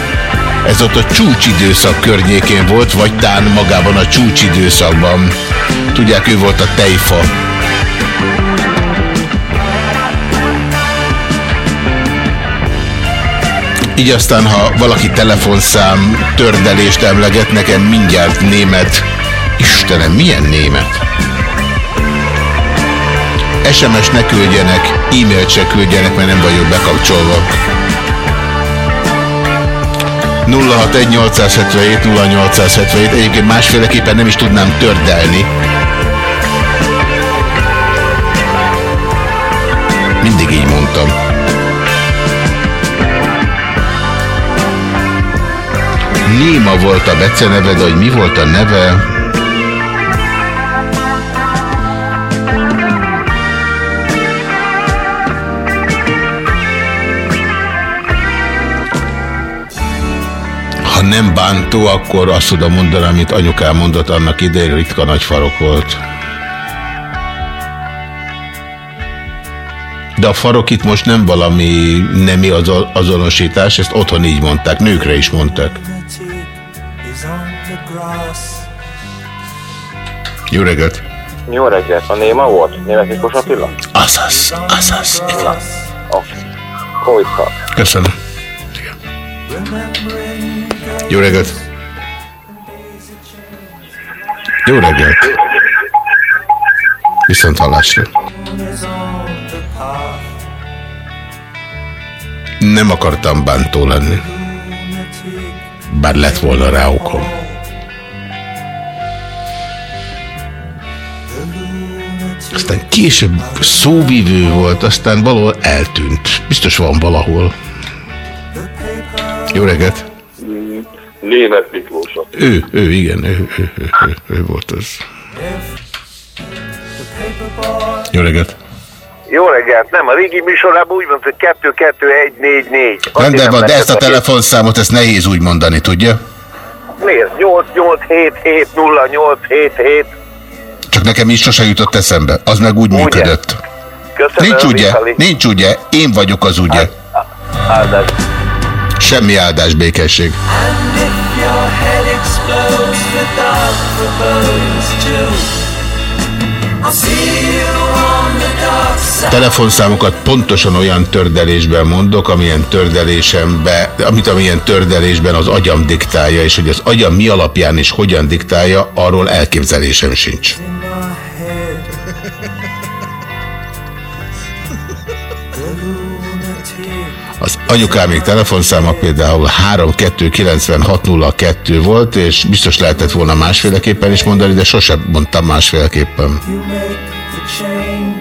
Ez ott a csúcsidőszak környékén volt, vagy tán magában a csúcsidőszakban. Tudják, ő volt a tejfa. Így aztán, ha valaki telefonszám tördelést emleget, nekem mindjárt német. Istenem, milyen német? SMS ne küldjenek, e-mailt se küldjenek, mert nem vagyok bekapcsolva. 061 877 0877 Egyébként másféleképpen nem is tudnám tördelni. Mindig így mondtam. Néma volt a beceneve, de hogy mi volt a neve... Ha nem bántó, akkor azt tudom mondani, amit anyukám mondott annak idején, ritka nagy farok volt. De a farok itt most nem valami nemi azo- azonosítás, ezt otthon így mondták, nőkre is mondták. Jó reggelt! Jó reggelt, a Néma volt? Német Miklós Attila? Azaz, azaz. Oké. Akkor vissza. Köszönöm. Jó reggelt! Jó reggelt! Viszont hallásra. Nem akartam bántó lenni. Bár lett volna rá okom. Később szóvívő volt, aztán valahol eltűnt. Biztos van valahol. Jó reggelt! Német Miklós Ő, ő, igen, ő, ő, ő, ő, ő volt az. Jó reggelt! Jó reggelt, nem, a régi műsorában úgy mondta, hogy 22144. Rendben van, de ezt a telefonszámot, ezt nehéz úgy mondani, tudja? Nézd, 88770877. Csak nekem is sose jutott eszembe. Az meg úgy működött. Köszönöm, Nincs ugye, Mihály. nincs ugye, én vagyok az ugye. Áldás. Semmi áldás, békesség. I'll see you on. Telefonszámokat pontosan olyan tördelésben mondok, amilyen tördelésembe, amit amilyen tördelésben az agyam diktálja, és hogy az agyam mi alapján és hogyan diktálja, arról elképzelésem sincs. Az anyukámék telefonszáma például 329602 volt, és biztos lehetett volna másféleképpen is mondani, de sosem mondtam másféleképpen. You make the.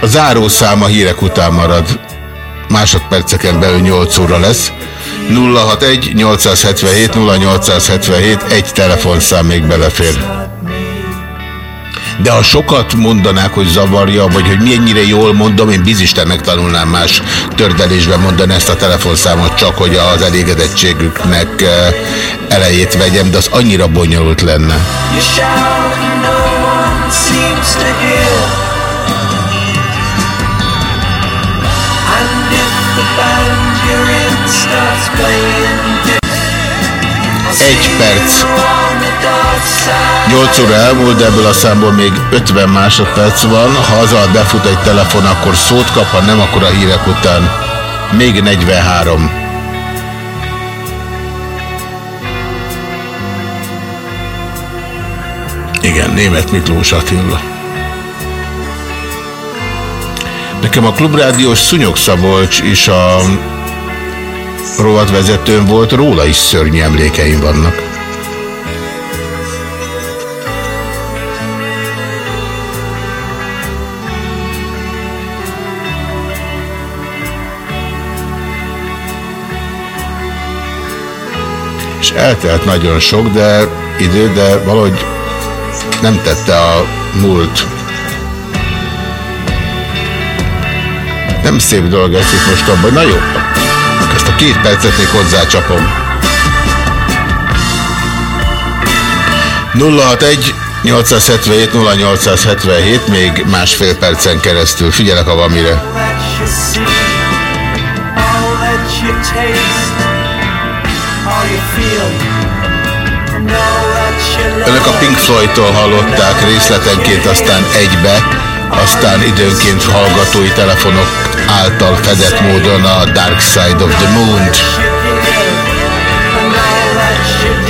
A zárószám a hírek után marad. Másodperceken belül 8 óra lesz. 061 877 0877 egy telefonszám még belefér. De ha sokat mondanák, hogy zavarja, vagy hogy mennyire jól mondom, én bizisten megtanulnám más tördelésben mondani ezt a telefonszámot, csak hogy az elégedettségüknek eh, elejét vegyem, de az annyira bonyolult lenne. You shout, no one seems to hear. Egy perc. on the dark side, 8 óra elmúlt, de ebből a számból még 50 másodperc van. Ha az alatt befut egy telefon, akkor szót kap, ha nem, akkor a hírek után. Még 43. Igen, német Miklós Attila. Nekem a klubrádiós Szunyog Szabolcs is a rovatvezetőm volt, róla is szörnyű emlékeim vannak. És eltelt nagyon sok de idő, de valahogy nem tette a múlt. Nem szép dolog ezt itt most abban. Na jó, két percet még hozzácsapom. 061 877 0877 még másfél percen keresztül. Figyelek, ha van mire. Önök a Pink Floyd-tól hallották részletenként, aztán egybe, aztán időnként hallgatói telefonok által fedett módon a Dark Side of the Moon-t.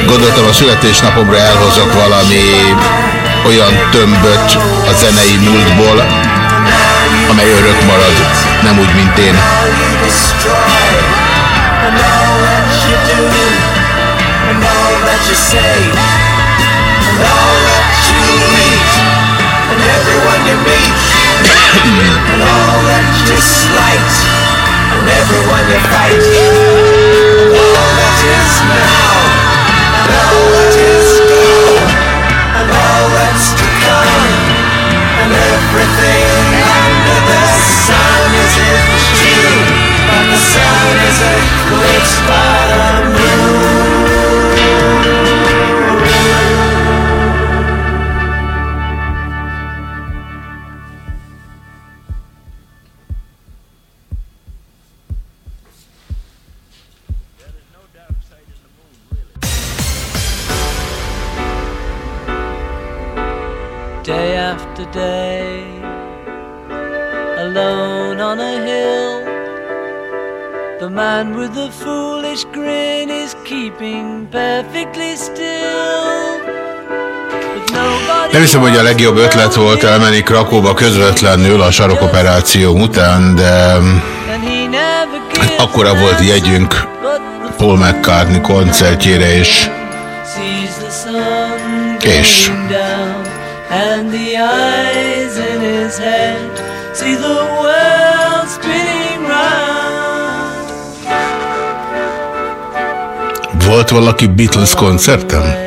Gondoltam a születésnapomra elhozok valami olyan tömböt a zenei múltból, amely örök marad, nem úgy, mint én. And all that you say, and all meet, and all that you slight, and everyone you fight, all that is legjobb ötlet volt elmenni Krakóba közvetlenül a sarokoperáció után, de gives akkora volt jegyünk Paul McCartney koncertjére is. És volt valaki Beatles koncerten?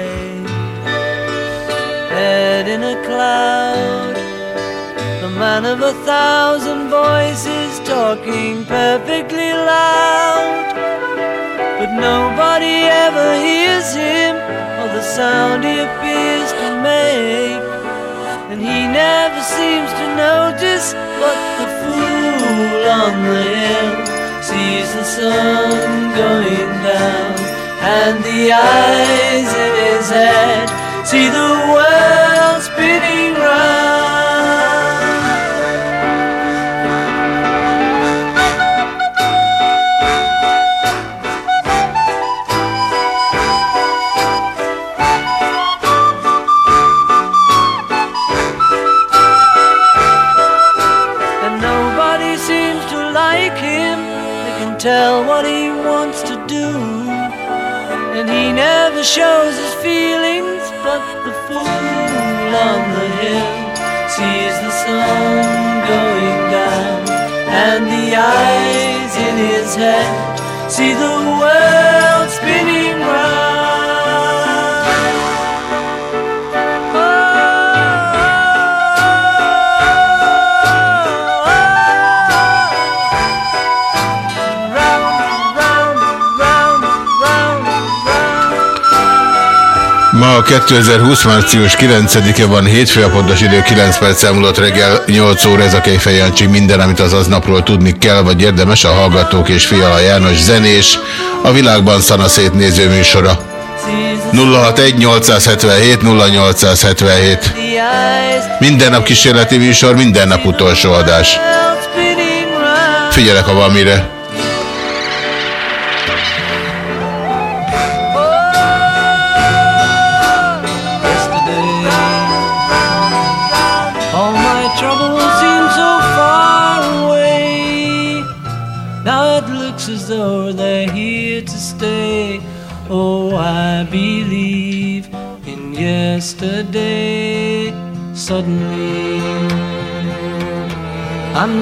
Sun going down. And the eyes in his head see the see the Ma 2020. március 9-e van, hétfő a pontos idő, 9 perc elmúlott reggel, 8 óra ez a Kejfej Jancsi, minden, amit az aznapról tudni kell, vagy érdemes, a Hallgatók és Fiala János zenés, a világban szanaszét néző műsora. 061 877 0877 Minden nap kísérleti műsor, minden nap utolsó adás. Figyelek, ha van mire.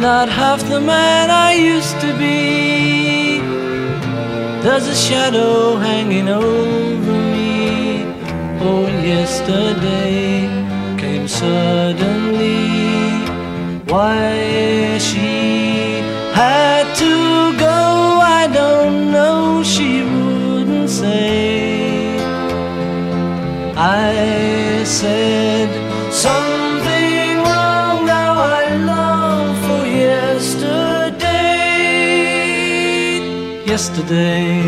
Not half the man I used to be. There's a shadow hanging over me. Oh, yesterday came suddenly. Why she had to go, I don't know. She wouldn't say. I said Yesterday.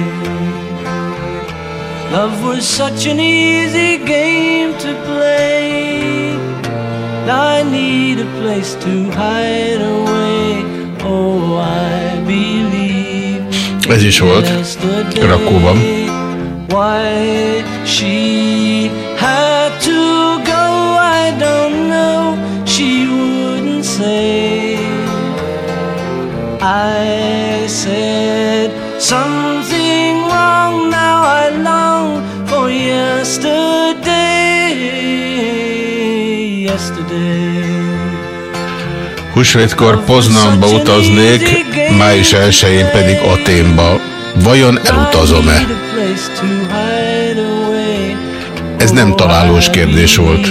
Love was such an easy game to play. I need a place to hide away. Oh, I believe Ez is volt. Why she Húsvétkor Poznanba utaznék, május 1-én pedig Aténba. Vajon elutazom-e? Ez nem találós kérdés volt.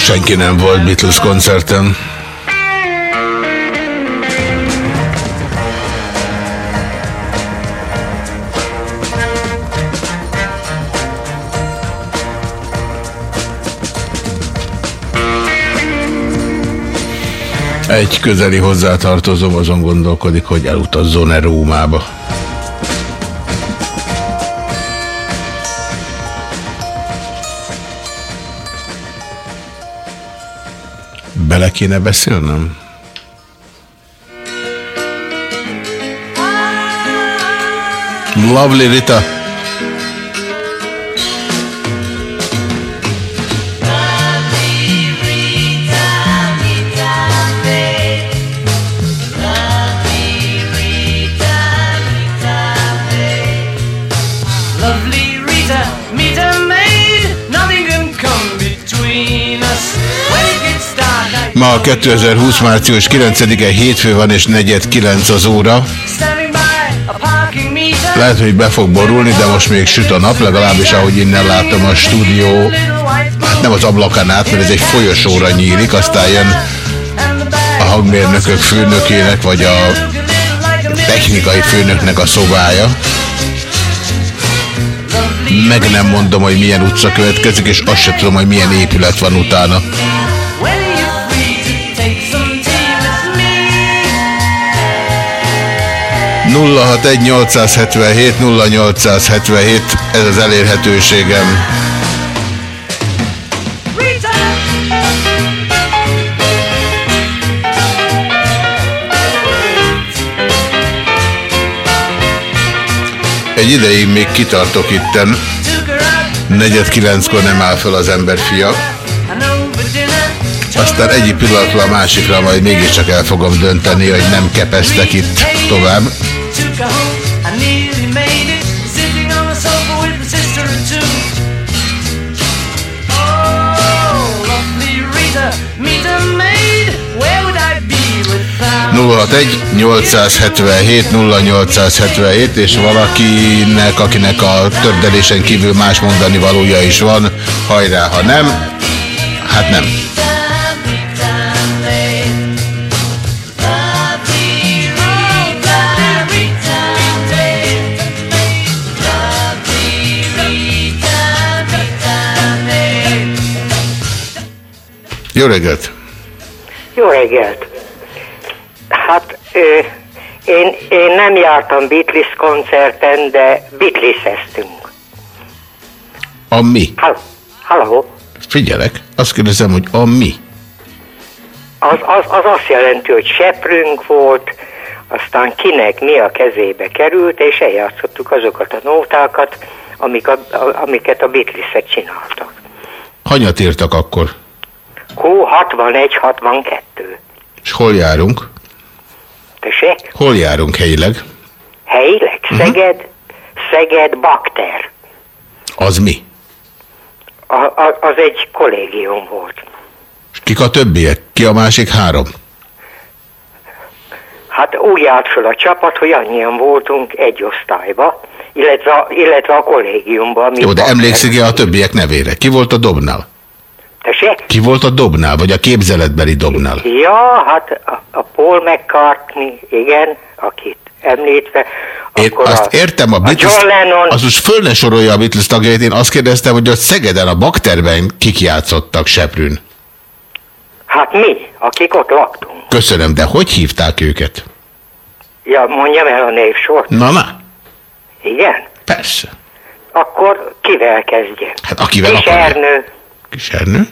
Senki nem volt Beatles koncerten. Egy közeli hozzátartozom azon gondolkodik, hogy elutazzon-e Rómába. Kéne beszélnem? Lovely Rita. Ma 2020. március 9-e hétfő van és negyed 9 az óra. Lehet, hogy be fog borulni, de most még süt a nap, legalábbis ahogy innen látom a stúdió, hát nem az ablakán át, mert ez egy folyosóra nyílik, aztán jön a hangmérnökök főnökének, vagy a technikai főnöknek a szobája. Meg nem mondom, hogy milyen utca következik, és azt sem tudom, hogy milyen épület van utána. 061 877 0877, ez az elérhetőségem. Egy ideig még kitartok itten. Negyed kilenckor nem áll fel az ember fia. Aztán egyik pillanatról a másikra majd mégiscsak el fogom dönteni, hogy nem kepeztek itt tovább. Took her home, I nearly made it. Sitting on a sofa with a sister or two. Oh, meet a maid. Where would I be without 061 877 0877 és valakinek, akinek a tördelésen kívül más mondani valója is van, hajrá, ha nem, hát nem. Jó reggelt! Jó reggelt! Hát én, én nem jártam Beatles koncerten, de Beatles-eztünk. A mi? Halló? Figyelek, azt kérdezem, hogy a mi? Az, az, az azt jelenti, hogy seprünk volt, aztán kinek mi a kezébe került, és eljátszottuk azokat a nótákat, amik a, amiket a Beatles-et csináltak. Hanyat írtak akkor? Q 61-62. És hol járunk? Tessék? Hol járunk helyileg? Helyileg? Szeged? Szeged Bakter. Az mi? A, a, az egy kollégium volt. És kik a többiek? Ki a másik három? Hát úgy állt föl a csapat, hogy annyian voltunk egy osztályba, illetve, a- illetve a kollégiumban. Jó, de Bakter- emlékszik-e a többiek nevére? Ki volt a dobnál? Tessék? Ki volt a dobnál, vagy a képzeletbeli dobnál? Ja, hát a, a Paul McCartney, igen, akit említve. Én azt a, értem, a a Beatles, John Lennon, az most föl ne sorolja a Beatles tagjait, én azt kérdeztem, hogy ott Szegeden, a Bakterben kik játszottak Seprűn. Hát mi, akik ott laktunk. Köszönöm, de hogy hívták őket? Ja, mondjam el a névsort. Na, na. Igen? Persze. Akkor kivel kezdjem? Hát akivel Kis akarja. Ernő, Kis Ernő?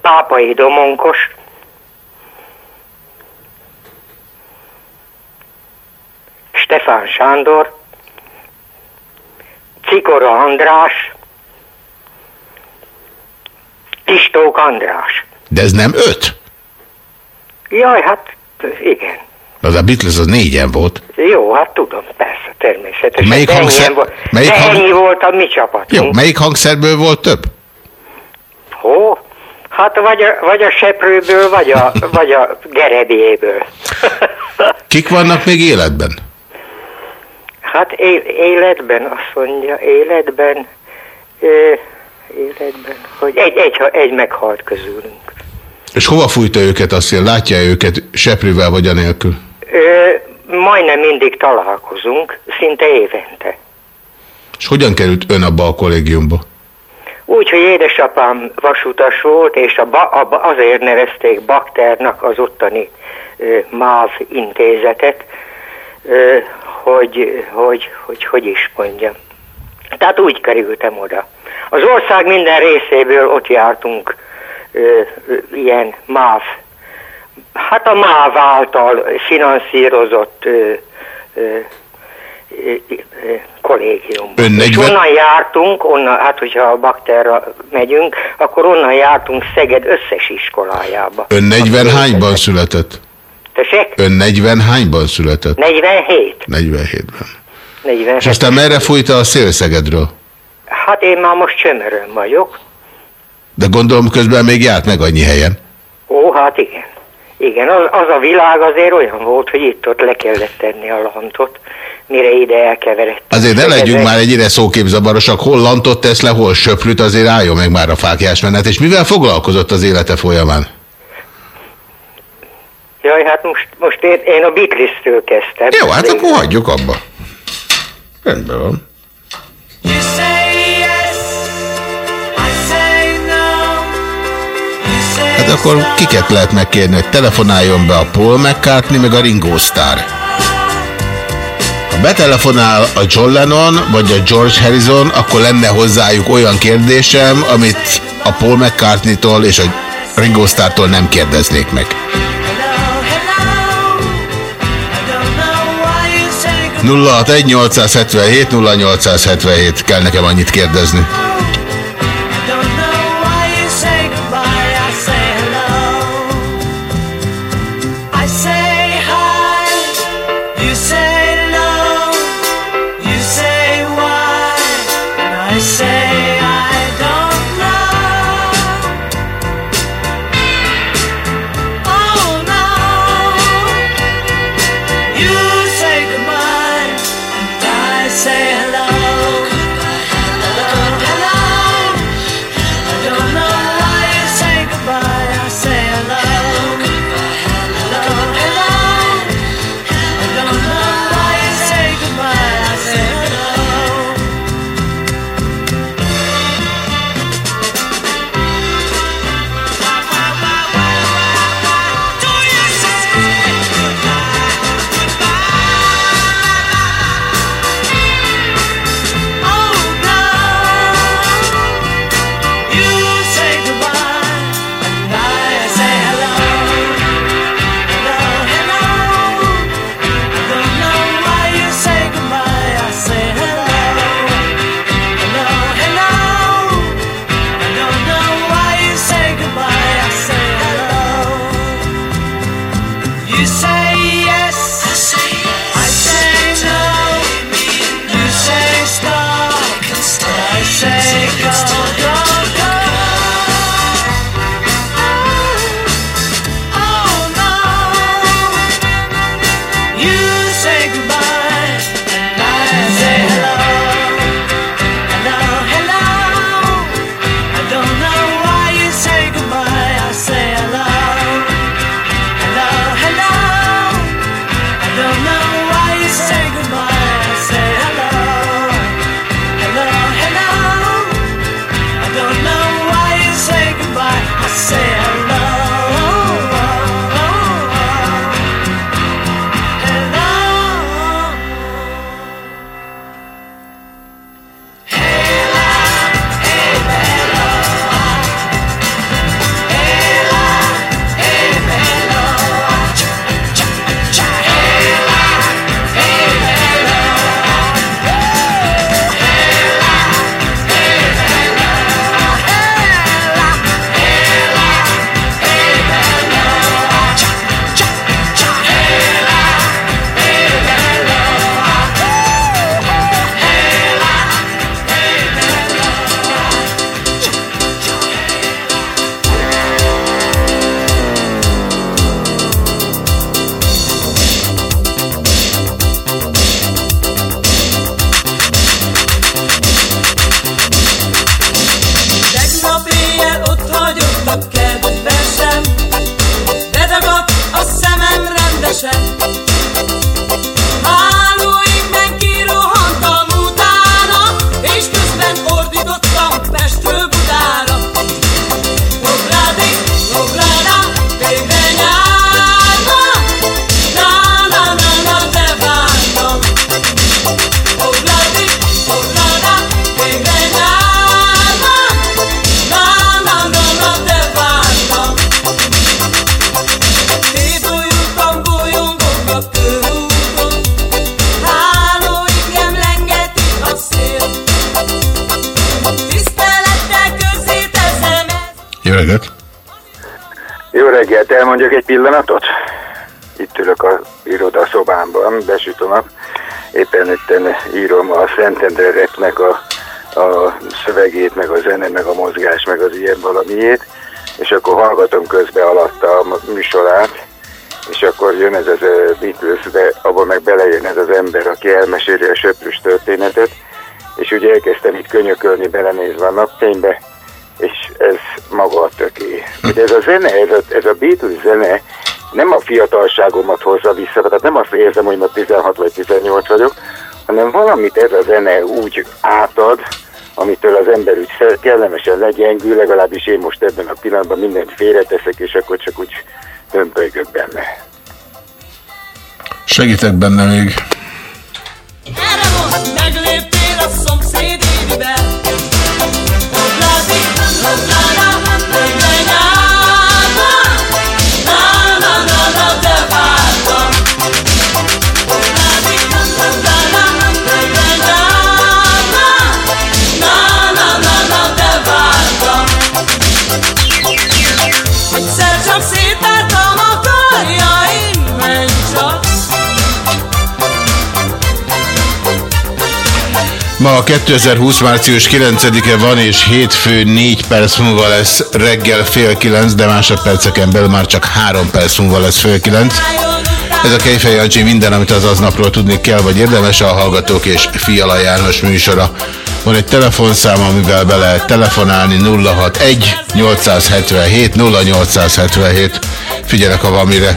Pápai Domonkos, Stefán Sándor, Cikora András, Kistók András. De ez nem öt? Jaj, hát igen. Az a Beatles az négyen volt. Jó, hát tudom, persze, természetesen. Melyik De hangszer- volt- melyik de hang- ennyi volt a mi csapatunk. Jó, melyik hangszerből volt több? Hó? Hát vagy a, vagy a seprőből, vagy a, vagy a gerebjéből. Kik vannak még életben? Hát é, életben, azt mondja, életben, életben, hogy egy, egy, egy meghalt közülünk. És hova fújta őket azt, látja -e őket seprűvel vagy anélkül? Majdnem mindig találkozunk, szinte évente. És hogyan került ön abba a kollégiumba? Úgy, hogy édesapám vasutas volt, és a, ba, a, azért nevezték Bakternak az ottani ö, MÁV intézetet, ö, hogy, hogy, hogy hogy is mondjam. Tehát úgy kerültem oda. Az ország minden részéből ott jártunk ö, ö, ilyen MÁV, hát a MÁV által finanszírozott ö, ö, ö, ö, kollégiumban. Ön És 40 onnan jártunk, onnan, hát hogyha a Bakterra megyünk, akkor onnan jártunk Szeged összes iskolájába. Ön 40 hányban született? Tessék? Ön 40 hányban született? 47. 47-ben. 47. És aztán merre fújta a szélszegedről? Hát én már most csömörön vagyok. De gondolom közben még járt meg annyi helyen. Ó, hát igen. Igen, az, az a világ azért olyan volt, hogy itt-ott le kellett tenni a lantot, mire ide elkeveredett. Azért ne legyünk már egyre szóképzabarosak, hol lantot tesz le, hol söprűt, azért álljon meg már a fákjás menet. És mivel foglalkozott az élete folyamán? Jaj, hát most, most én, én a Beatles-től kezdtem. Jó, hát akkor hagyjuk abba. Rendben van. Akkor kiket lehet megkérni, hogy telefonáljon be a Paul McCartney meg a Ringo Starr? Ha betelefonál a John Lennon vagy a George Harrison, akkor lenne hozzájuk olyan kérdésem, amit a Paul McCartney-tól és a Ringo Starr-tól nem kérdeznék meg. 061 877 0877 kell nekem annyit kérdezni. Szentendrereknek a, a szövegét, meg a zene, meg a mozgás, meg az ilyen valamiét, és akkor hallgatom közbe alatta a műsorát, és akkor jön ez az a Beatles, de abban meg belejön ez az ember, aki elmeséli a söprűs történetet, és ugye elkezdtem itt könyökölni belenézve a napfénybe, amit ez a zene úgy átad, amitől az ember úgy kellemesen legyengül, legalábbis én most ebben a pillanatban mindent félreteszek, és akkor csak úgy dömpölygök benne. Segítek benne még. 2020. március 9-e van, és hétfő 4 perc múlva lesz reggel fél 9, de másodperceken belül már csak 3 perc múlva lesz fél 9. Ez a Kejfej Jancsi minden, amit az aznapról tudni kell, vagy érdemes a Hallgatók és Fiala János műsora. Van egy telefonszám, amivel be lehet telefonálni 061 877 0877. Figyelek, ha van mire.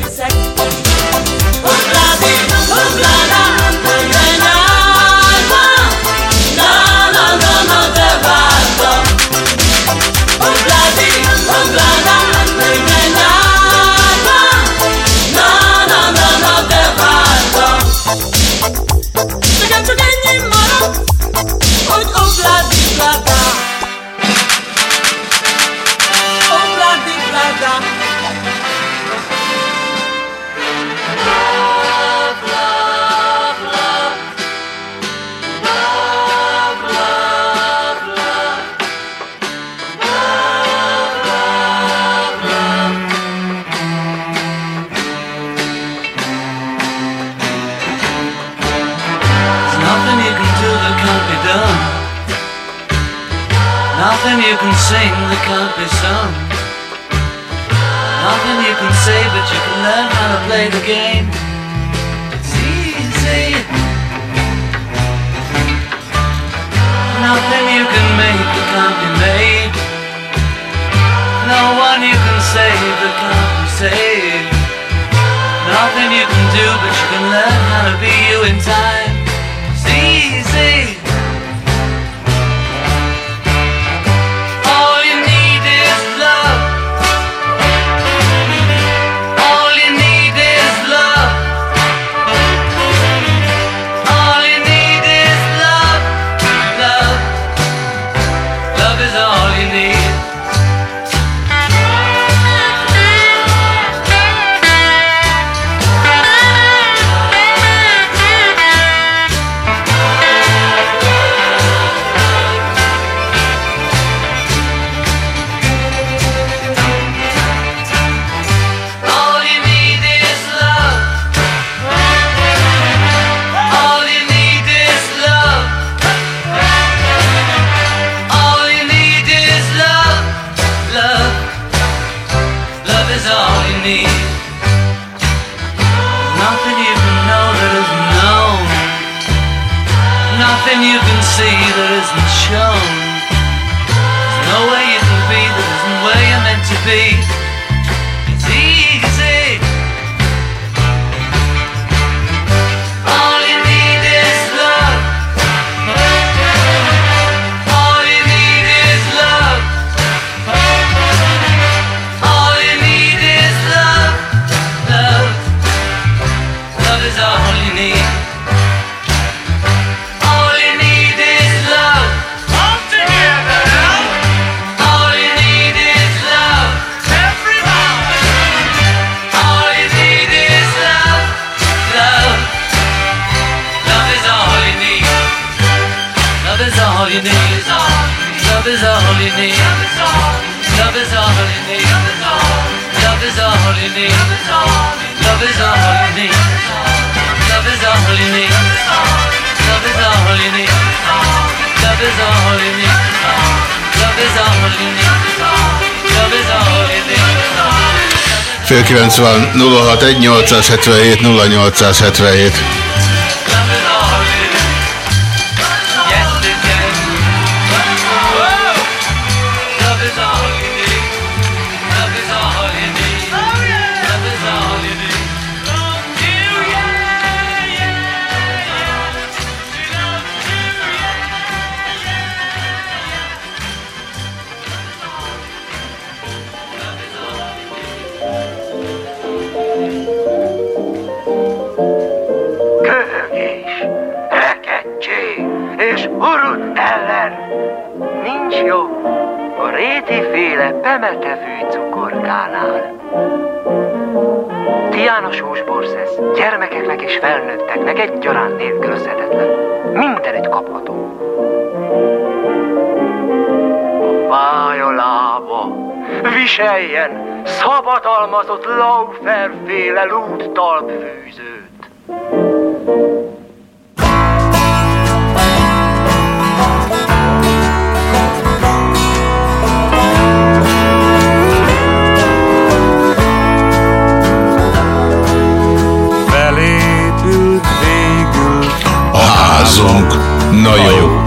061 877 0877. lút talpfűzőt. Házunk, na jó.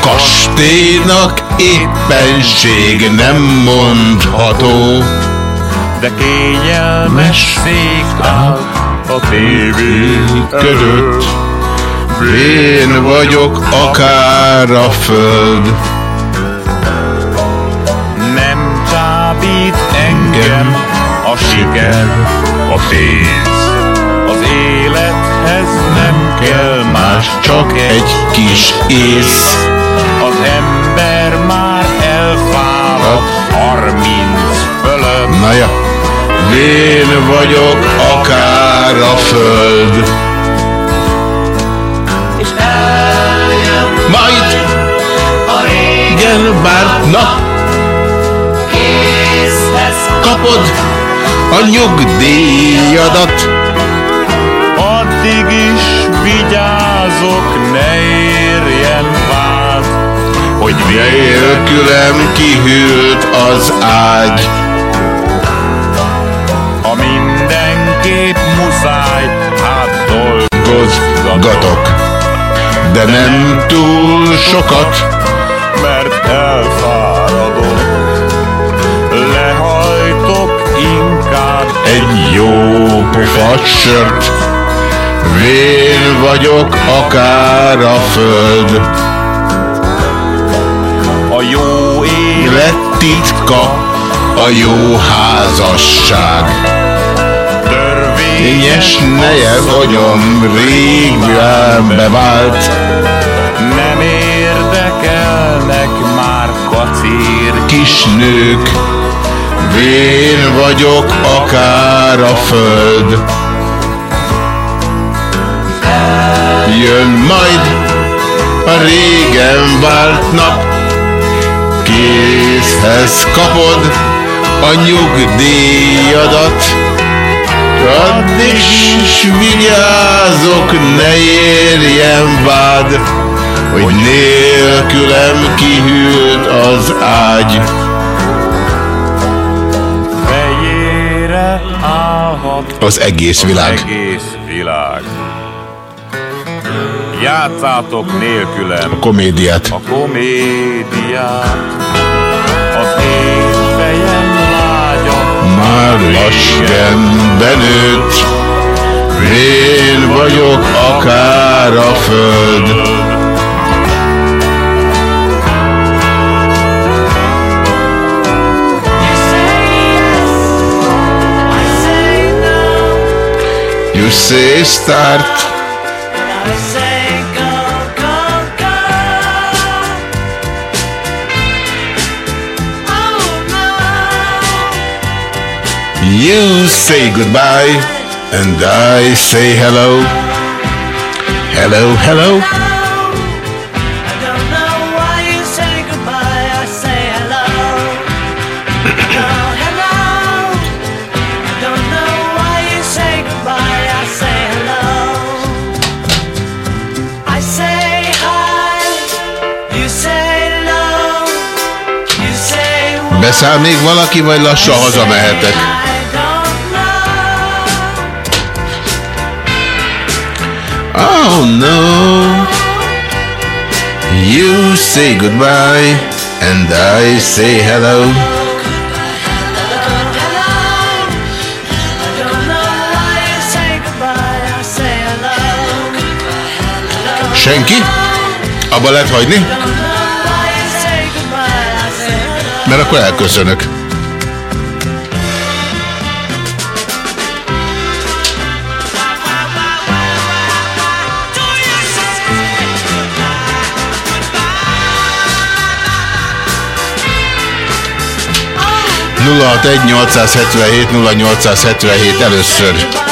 Kastélynak éppenség nem mondható. De kényelmes szék áll a tévé Körött én vagyok akár a föld. Nem csábít engem a siker, a pénz. Az élethez nem kell más, Csak egy kis ész. Én vagyok akár a föld. És eljön Majd a igen, bár nap készhez kapod a nyugdíjadat. Addig is vigyázok, ne érjen vád, hogy Nélkülem kihűlt az ágy. De nem túl sokat. mert elfáradok. Lehajtok inkább Egy jó pofa sört. Vén vagyok akár a föld. a jó élet titka a jó házasság. Kényes neje vagyom, rég bevált. Nem érdekelnek már kacír Kis nők, vén vagyok akár a föld. Jön majd a régen vált nap, készhez kapod a nyugdíjadat. Addig is vigyázok, ne érjen vád, hogy nélkülem kihűlt az ágy. fejére állhat Az egész világ. egész világ. Játszátok nélkülem A komédiát. a komédiát. Az én fejem lágya, Már lassan benőtt, én vagyok akár a föld. Say start. You say goodbye and I say hello. Hello, hello. Beszáll még valaki, vagy lassan hazamehetek? Oh no You say goodbye And I say hello Senki? Abba lehet hagyni? Mert akkor elköszönök. nulla hat egy 877 0877 először.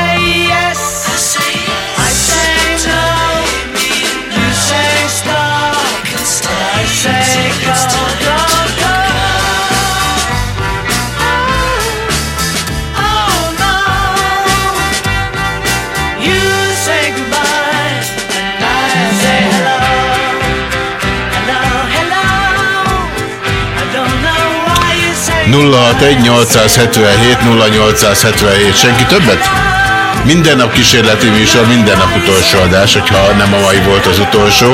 Nulla hat egy 877 0877 Senki többet? Minden nap kísérleti műsor, minden nap utolsó adás, hogyha nem a mai volt az utolsó,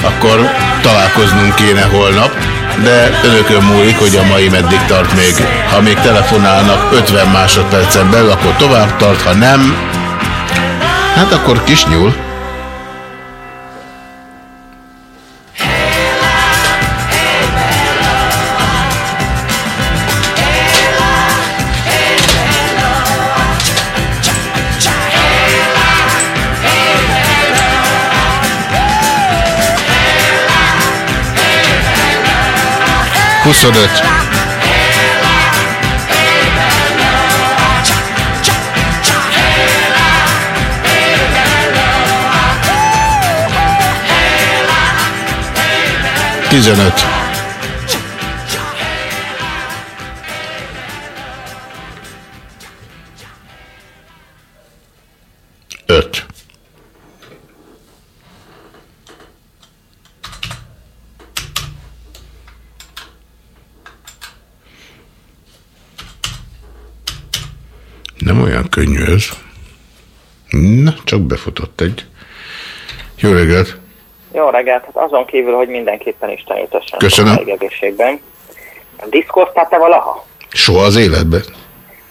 akkor találkoznunk kéne holnap, de önökön múlik, hogy a mai meddig tart még. Ha még telefonálnak 50 másodpercen belül, akkor tovább tart, ha nem, hát akkor kis nyúl. Huszonöt. Tizenöt. Csak befutott egy. Jó reggelt! Jó reggelt, hát azon kívül, hogy mindenképpen Isten jutasson Köszönöm. a egészségben. Diszkoztál te valaha? Soha az életben.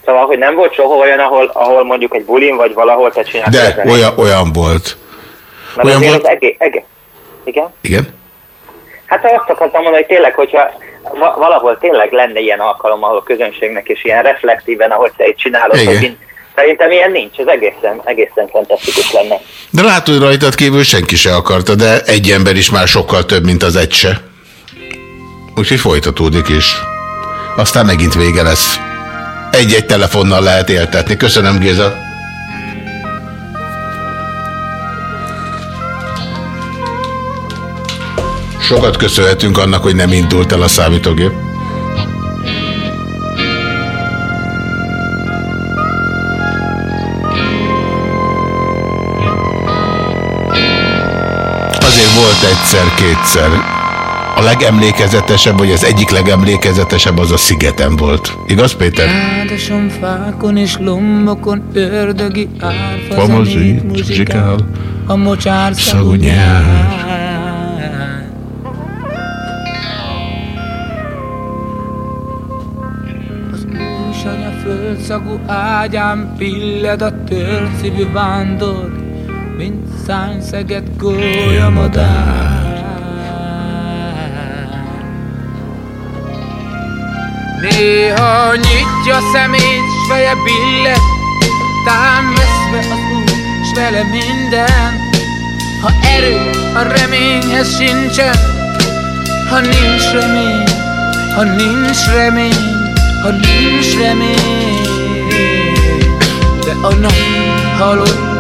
Szóval, hogy nem volt soha olyan, ahol, ahol mondjuk egy bulin vagy valahol te csináltál De olyan, olyan volt. Mert olyan volt- Az egé, egé, igen? Igen? Hát azt akartam mondani, hogy tényleg, hogyha va- valahol tényleg lenne ilyen alkalom, ahol a közönségnek is ilyen reflektíven, ahogy te itt csinálod, Igen. hogy szerintem ilyen nincs, ez egészen, egészen fantasztikus lenne. De látod, rajtad kívül senki se akarta, de egy ember is már sokkal több, mint az egy se. Úgyhogy folytatódik is. Aztán megint vége lesz. Egy-egy telefonnal lehet éltetni. Köszönöm, Géza. Sokat köszönhetünk annak, hogy nem indult el a számítógép. Volt egyszer-kétszer. A legemlékezetesebb, vagy az egyik legemlékezetesebb az a szigeten volt. Igaz, Péter? Ádasom fákon és lombokon ördögi árfa Famozít, zenét muzsikál a mocsár szagú nyár. Földszagú ágyán pilled a tört szívű vándor, mint szányszeget golyamadár. Néha nyitja szemét, s feje billet, tám veszve az út, s vele minden. Ha erő a reményhez sincsen, ha nincs remény, ha nincs remény, ha nincs remény. De a nap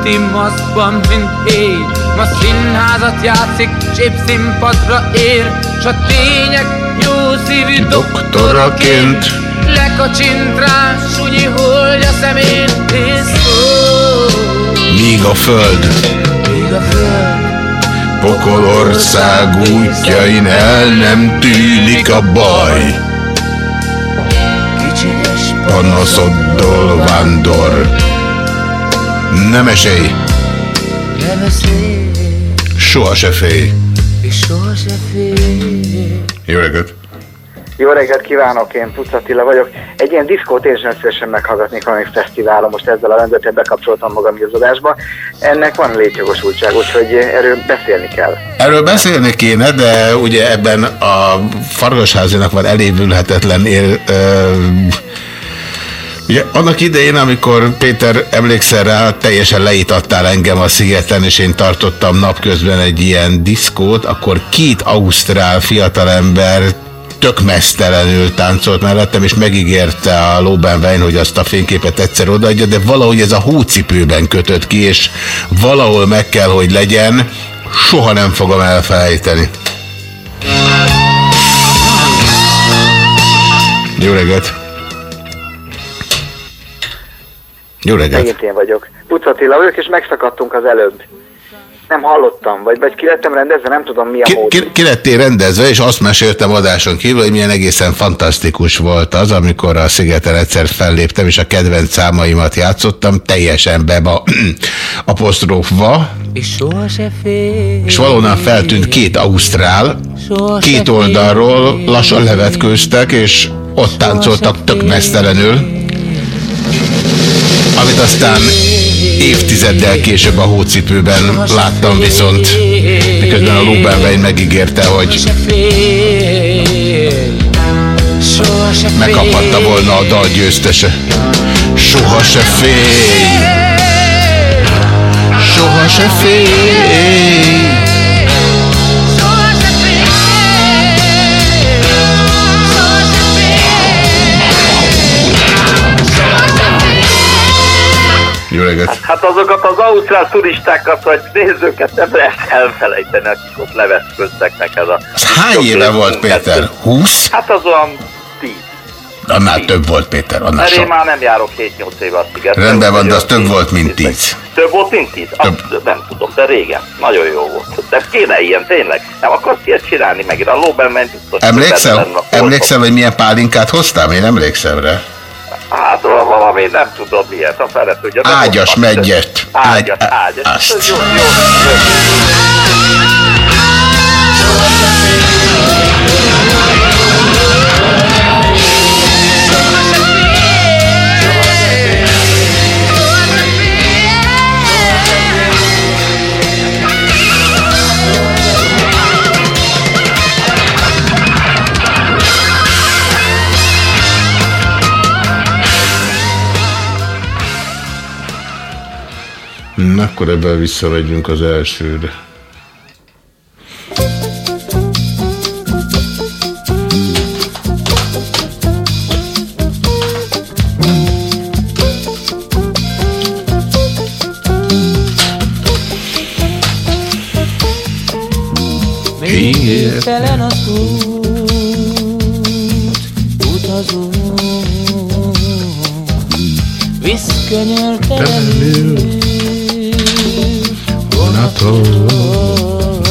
halotti maszkban, mint ég, Ma színházat játszik, s épp színpadra ér. S a tények jó szívű doktoraként. Lekacsint rá, sunyi holdja szemén. És szól. Míg a föld. Míg a föld. Pokolország útjain el nem tűnik a baj. Panaszoddól vándor Nem esély, soha se félj Jó reggelt! Jó reggelt kívánok, én Puc Attila vagyok. Egy ilyen diszkót én sem szívesen meghallgatnék valami fesztiválon, most ezzel a rendeletet bekapcsoltam magam az adásba. Ennek van létjogosultság, úgyhogy erről beszélni kell. Erről beszélni kéne, de ugye ebben a Fargasházinak van elévülhetetlen él, ö, Ugye annak idején, amikor Péter emlékszel rá, teljesen leítattál engem a szigeten, és én tartottam napközben egy ilyen diszkót, akkor két ausztrál fiatalember tök mesztelenül táncolt mellettem, és megígérte a Lobenwein, hogy azt a fényképet egyszer odaadja, de valahogy ez a hócipőben kötött ki, és valahol meg kell, hogy legyen, soha nem fogom elfelejteni. Jó reggelt! Jó reggelt! Megint én vagyok. Puc Attila vagyok, és megszakadtunk az előbb. Nem hallottam, vagy, vagy ki lettem rendezve, nem tudom mi a Ki, mód. ki, ki lettél rendezve, és azt meséltem adáson kívül, hogy milyen egészen fantasztikus volt az, amikor a Szigeten egyszer felléptem, és a kedvenc számaimat játszottam, teljesen beba apostrofva, És valóban feltűnt két ausztrál, két oldalról lassan levetkőztek, és ott táncoltak tök mesztelenül, amit aztán évtizeddel később a hócipőben láttam viszont, miközben a Lubenwein megígérte, hogy megkaphatta volna a dal győztese. Soha se félj! Soha se félj! Jó reggelt! Hát azokat az ausztrál turistákat, vagy nézőket nem lehet elfelejteni, akik ott levetköztek neked a... Hány éve volt, Péter? 20? Hát az olyan 10. Annál több volt, Péter, annál Mert én sok. már nem járok 7-8 éve a szigetre. Rendben van, de az több 10. volt, mint 10. Több volt, mint 10? Azt nem tudom, de régen. Nagyon jó volt. De kéne ilyen, tényleg. Nem akarsz ilyet csinálni meg. A lóben ment Emlékszel, emlékszel, hogy milyen pálinkát hoztam? Én emlékszem rá. Hát valami, nem tudom miért, a fele tudja. Ágyas megyet. Ágyas, ágyas. Jó, jó, jó. Na, akkor ebben visszamegyünk az elsőre. Végtelen az út, utazó, könyörtelenül,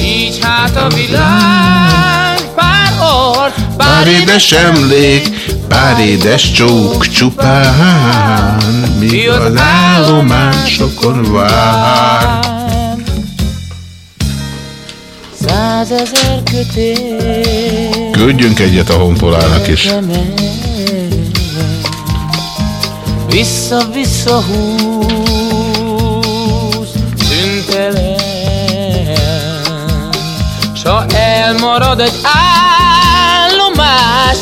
így hát a világ pár arc, Pár édes emlék, pár édes csók csupán, míg az állomásokon vár. Százezer kötél Küldjünk egyet a honpolának is. Vissza-vissza húz elmarad egy állomás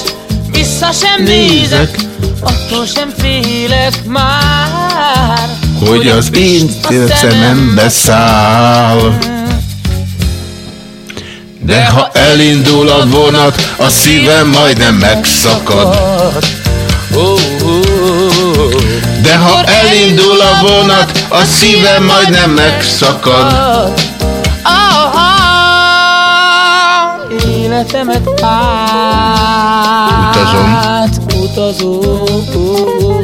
Vissza sem nézek Attól sem félek már Hogy az én szemembe száll. De ha elindul a vonat, a szívem majdnem megszakad. De ha elindul a vonat, a szívem majdnem megszakad. Életemet át Utazom. utazom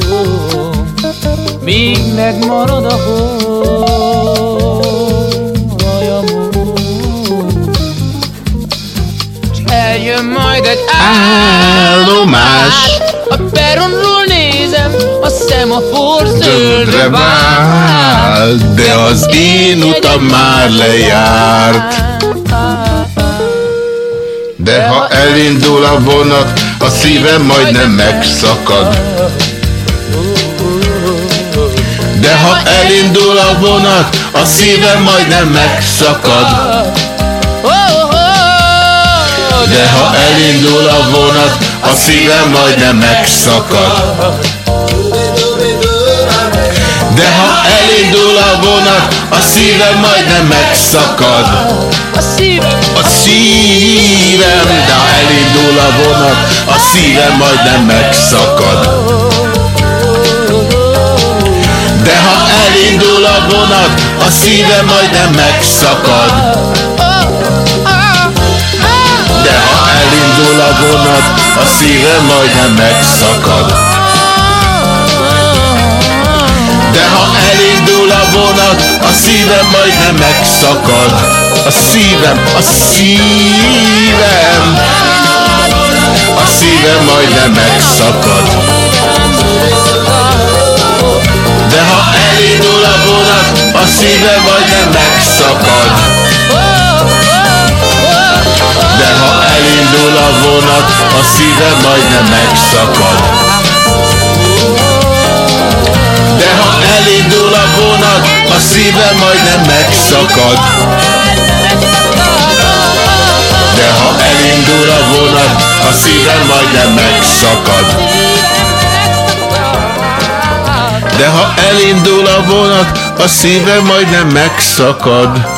Míg megmarad a S eljön majd egy Állomás. A peronról nézem, a szemafor Zöldre vált, de az én utam már lejárt. De ha elindul a vonat, a szívem majdnem megszakad. De ha elindul a vonat, a szívem majdnem megszakad. De ha elindul a vonat, a szívem majdnem megszakad. De ha elindul a vonat, a szívem majdnem megszakad. A szívem A szívem, de ha elindul a vonat, a szívem majdnem megszakad. De ha elindul a vonat, a szívem majdnem megszakad. De ha elindul a vonat, a szívem majdnem megszakad. De ha elindul a vonat, a szívem majdnem megszakad. A szívem, a szívem, a szívem majdnem megszakad. De ha elindul a vonat, a szívem majdnem megszakad. De ha elindul a vonat, a szívem majdnem megszakad. Elindul a vonat, a szívem majdnem megszakad. De ha elindul a vonat, a szívem majdnem megszakad. De ha elindul a vonat, a szívem majdnem megszakad.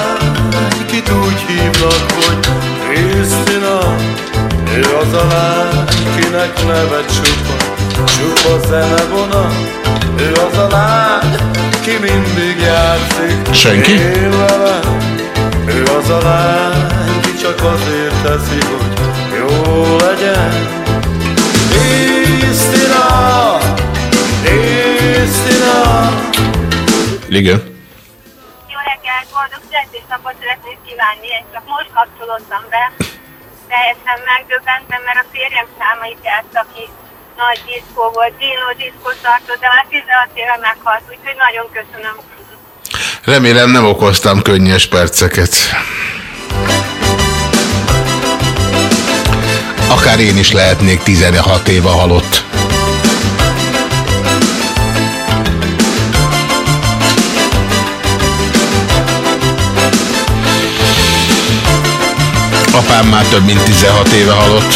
az a lány, kinek neve csupa, csupa zenevona. Ő az a lány, ki mindig játszik. Senki? Én vele. Ő az a lány, ki csak azért teszi, hogy jó legyen. Krisztina, Krisztina. Igen. Jó reggelt, boldog születésnapot szeretnék kívánni, én csak most kapcsolódtam be. Teljesen megdöbbentem, mert a férjem számait játsza ki. Nagy diszkó volt, Dino diszkó tartott, de már 16 éve meghalt, úgyhogy nagyon köszönöm. Remélem nem okoztam könnyes perceket. Akár én is lehetnék 16 éve halott. anyám már több mint 16 éve halott.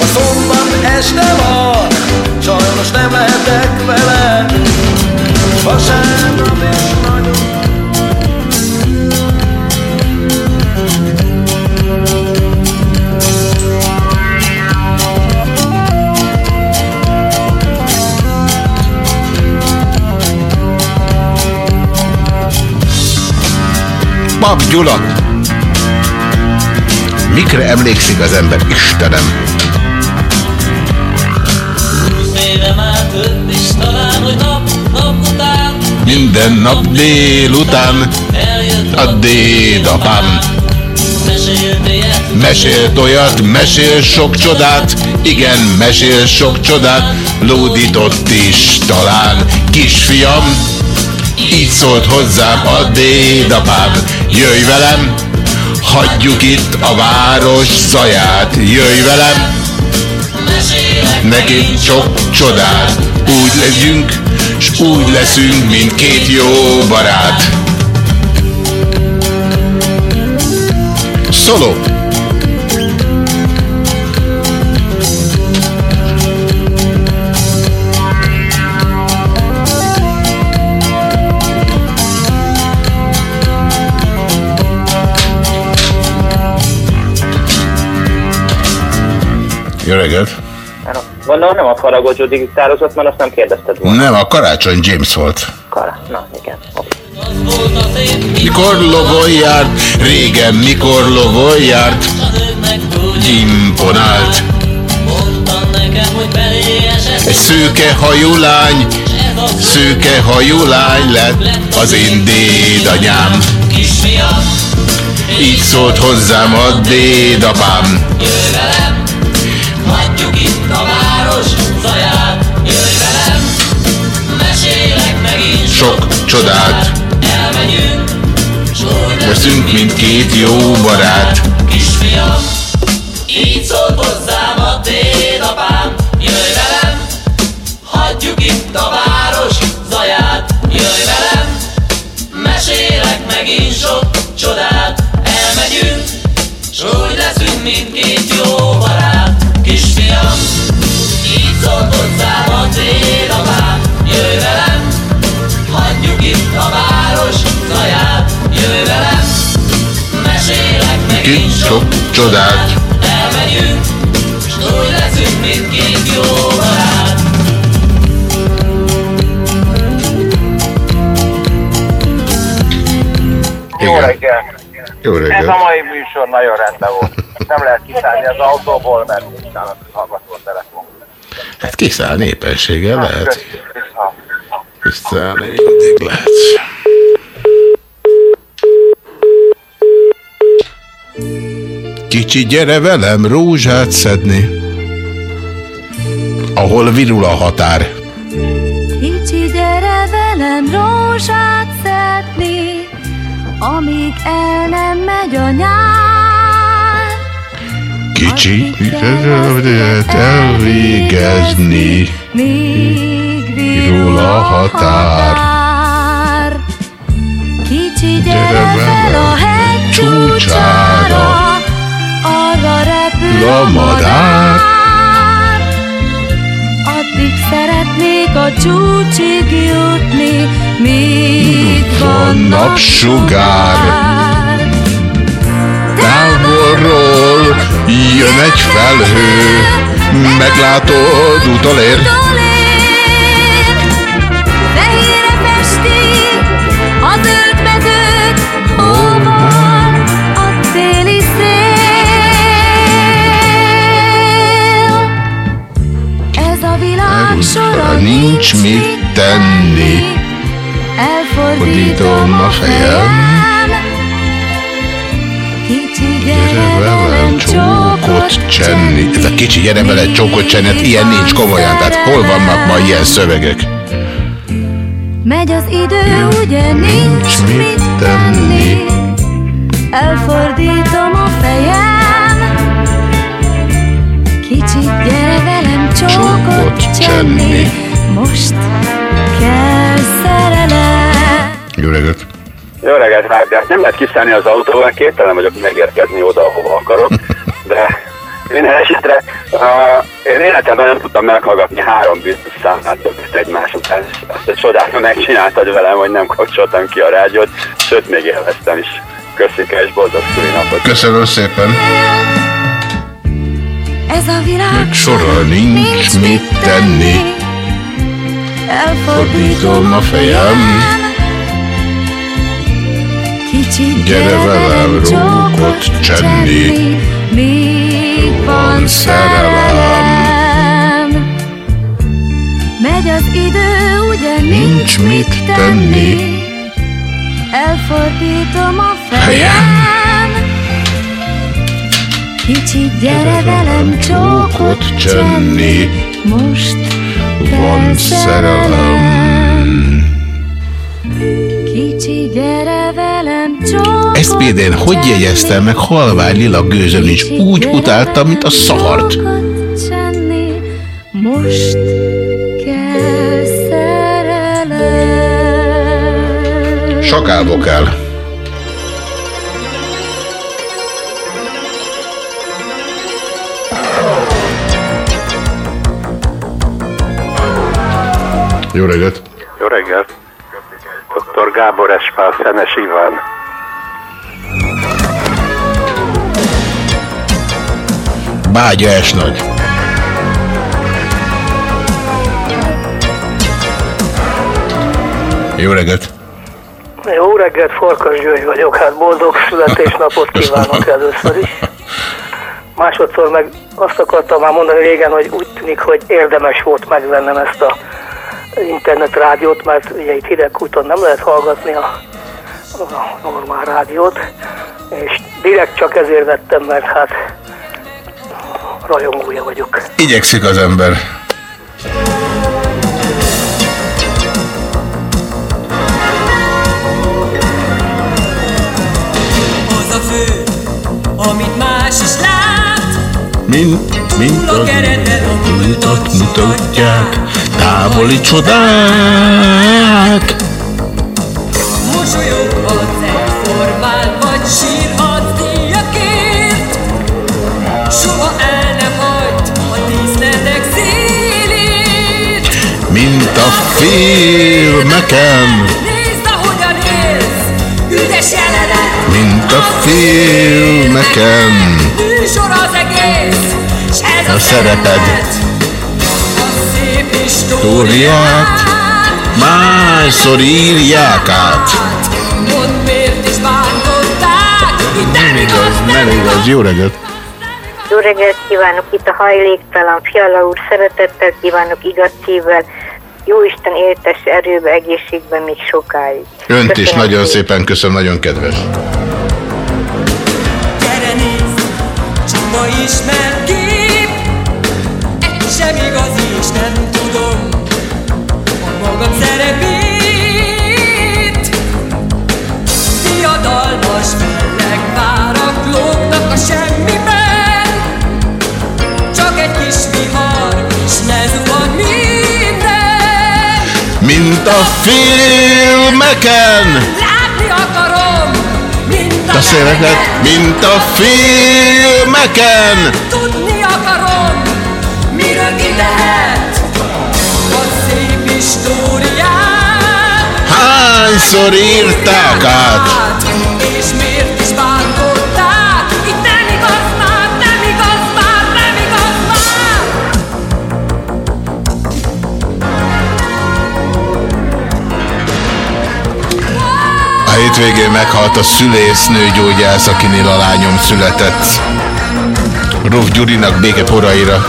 A szombat este van, sajnos nem lehetek vele, vasárnap és nagyon Pap Gyula. Mikre emlékszik az ember? Istenem. Minden nap délután a dédapám Mesélt olyat, mesél sok csodát, igen, mesél sok csodát, lódított is talán. Kisfiam, így szólt hozzám a dédapám, jöjj velem, hagyjuk itt a város zaját, jöjj velem, neki sok csodát, úgy legyünk, s úgy leszünk, mint két jó barát. Szoló! Jó reggelt! Gondolom nem a Faragozsó digitálozott, mert azt nem kérdezted volna. Nem, a karácsony James volt. Kara. Na, igen. Mikor lovon járt, régen mikor lovon járt, imponált. Egy szőke hajú lány, szőke hajú lány lett az én dédanyám. Így szólt hozzám a dédapám. a város zaját, jöjj velem, mesélek megint Sok csodát, elmegyünk, leszünk, mint két jó barát. kisfiam, így szólt hozzám a dédapám, jöjj velem, hagyjuk itt a város zaját, jöjj velem, mesélek megint sok csodát, elmegyünk, s így szólt hozzám a dédapám, jöjj velem, hagyjuk itt a város zaját, jöjj velem, mesélek megint Két sok csodát, elmegyünk, s úgy leszünk, mint két jó barát. Jó reggel! Jó Ez reggelt. a mai műsor nagyon rendben volt. Nem lehet kiszállni az autóból, mert nálam hallgató telefon. Hát kiszáll népessége lehet. Köszönöm. Kiszállni mindig lehet. Kicsi, gyere velem rózsát szedni, ahol virul a határ. Kicsi, gyere velem rózsát szedni, amíg el nem megy a nyár. Kicsi, elvégezni, Míg virul a határ. Kicsi, gyere fel a hegy csúcsára, arra repül A madár. Addig szeretnék a csúcsig jutni, míg Van napsugár. Távolról jön egy felhő, meglátod, utolér. Fehérre festi a zöld mezőt, hol van a téli szél? Ez a világ sora Nincs mit tenni, fordítom a fejem. Kicsi Gyere velem csókot csenni. Ez a kicsi gyere velem csókot csenni, hát ilyen nincs komolyan. Tehát hol vannak ma ilyen szövegek? Megy az idő, ugye nincs mit tenni Elfordítom a fejem Kicsit gyere velem csókot csenni Most kell szerelem Jó reggelt! Jó reggelt, Vágdás! Nem lehet kiszállni az autóval, képtelen vagyok megérkezni oda, ahova akarok, de minden esetre uh, én életemben nem tudtam meghallgatni három biztos számát többet egymás után. Ezt a csodára megcsináltad velem, hogy nem kapcsoltam ki a rádiót, sőt még élveztem is. Köszönöm és boldog szülinapot! Köszönöm szépen! Ez a világ Sorra nincs mit tenni, Elfordítom fordítom a fejem. Kicsit Kicsit Gyere velem rókot csenni, még van szerelem. Megy az idő, ugye nincs mit tenni. Elfordítom a fejem. Kicsit gyere velem csókot csenni, most Van szerelem. Kicsi, gyere például hogy jegyeztem meg halvány lila gőzön is úgy utáltam, mint a szahart. most kell szerelem. Sakálvokál. Jó reggelt! Jó reggelt! Dr. Gábor Espál, Szenes Iván. Bágya esnagy. Jó reggelt! Jó reggelt, Farkas György vagyok, hát boldog születésnapot kívánok először is. Másodszor meg azt akartam már mondani régen, hogy úgy tűnik, hogy érdemes volt megvennem ezt a internetrádiót, mert ugye itt Hidegkúton nem lehet hallgatni a, a normál rádiót, és direkt csak ezért vettem, mert hát rajongója vagyok. Igyekszik az ember. Az a fő, amit más is lát, Mint, mint a a kereten a múltat mutatják, távoli csodák. A filmeken, Nézd, ahogyan élsz, üdes jelenet. mint a filmeken. Műsor az egész, s ez a, A szereped. A szép Tóriát históriát. másszor írják át. Mondd, miért is bántották, itt nem igaz, Nem igaz, jó reggelt! Jó reggelt kívánok itt a hajléktalan Fiala úr, szeretettel kívánok igaz szívvel, Jóisten éltesse erőbe, egészségben még sokáig. Önt is Köszönöm nagyon szépen köszönöm, nagyon kedves. Gyere nézd, csupa ismert kép Egy sem igaz és nem tudom A magam szerepét Diadalmas felleg várak lógnak a semmiben Mint a filmeken, Látni akarom, mint a széleket, mint a filmeken. Tudni akarom, miről kitehet a szép históriát. Hányszor írták át? És miért hétvégén meghalt a szülésznő gyógyász, akinél a lányom született. Ruf Gyurinak béke poraira.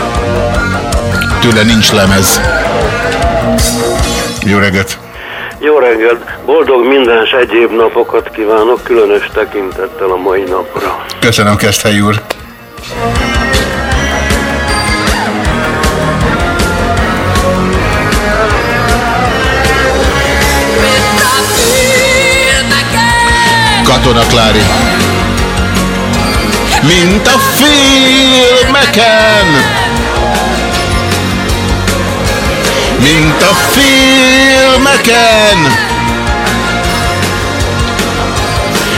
Tőle nincs lemez. Jó reggelt! Jó reggelt! Boldog minden s egyéb napokat kívánok, különös tekintettel a mai napra. Köszönöm, Keszthely úr! Katona Klári. Mint a filmeken! Mint a filmeken!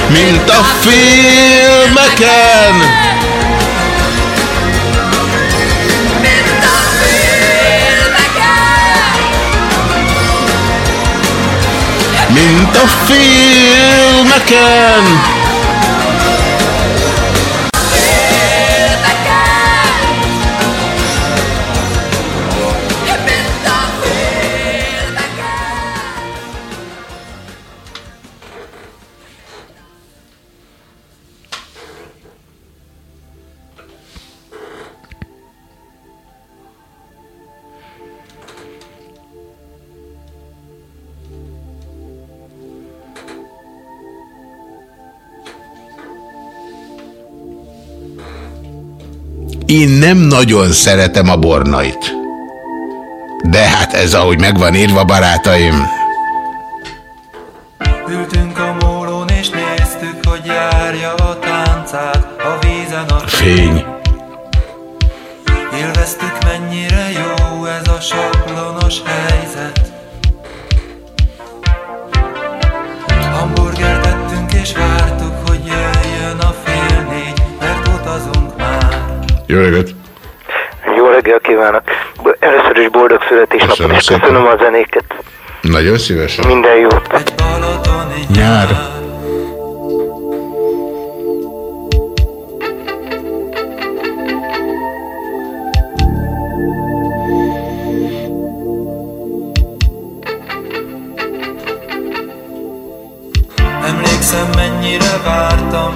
Mint a filmeken! Mint a filmeken! Én nem nagyon szeretem a bornait. De hát ez ahogy megvan írva, barátaim. Ültünk a mólón és néztük, hogy járja a táncát a vízen a Fény. Élveztük Jó reggelt! Jó reggel kívánok! Először is boldog születésnapot, Köszönöm és szépen. köszönöm a zenéket. Nagyon szívesen. Minden jót! Nyár. Emlékszem mennyire vártam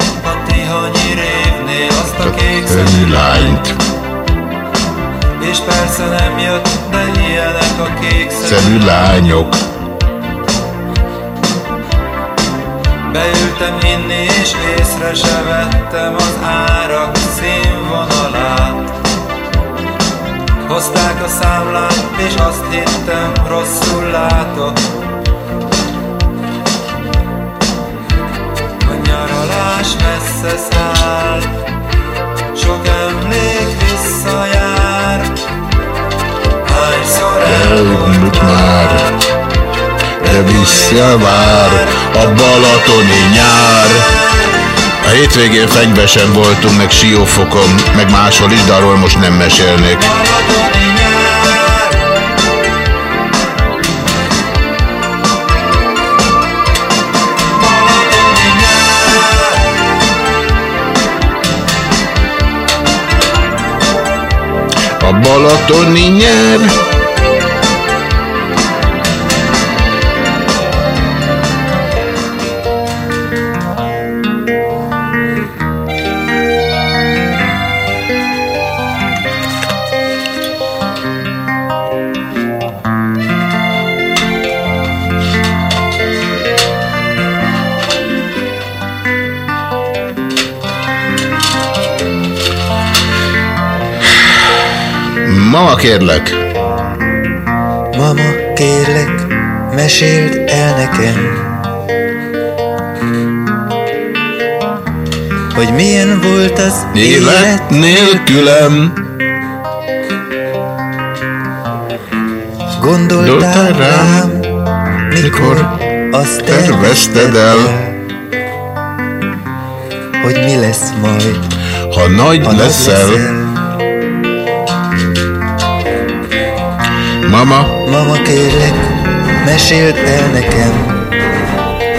szemű lányt. És persze nem jött, de ilyenek a kék Szemű lányok. Beültem inni és észre se vettem az árak színvonalát Hozták a számlát és azt hittem rosszul látok A nyaralás messze száll már, de visszavár a balatoni nyár. A hétvégén fenyvesen voltunk, meg siófokon, meg máshol is, de arról most nem mesélnék. A balatoni nyár. Mama, kérlek. Mama, kérlek, meséld el nekem Hogy milyen volt az Élet nélkülem. Gondoltál rám, mikor azt tervezted el, Hogy mi lesz majd, ha nagy ha leszel. Mama, Mama, kérlek, meséld el nekem.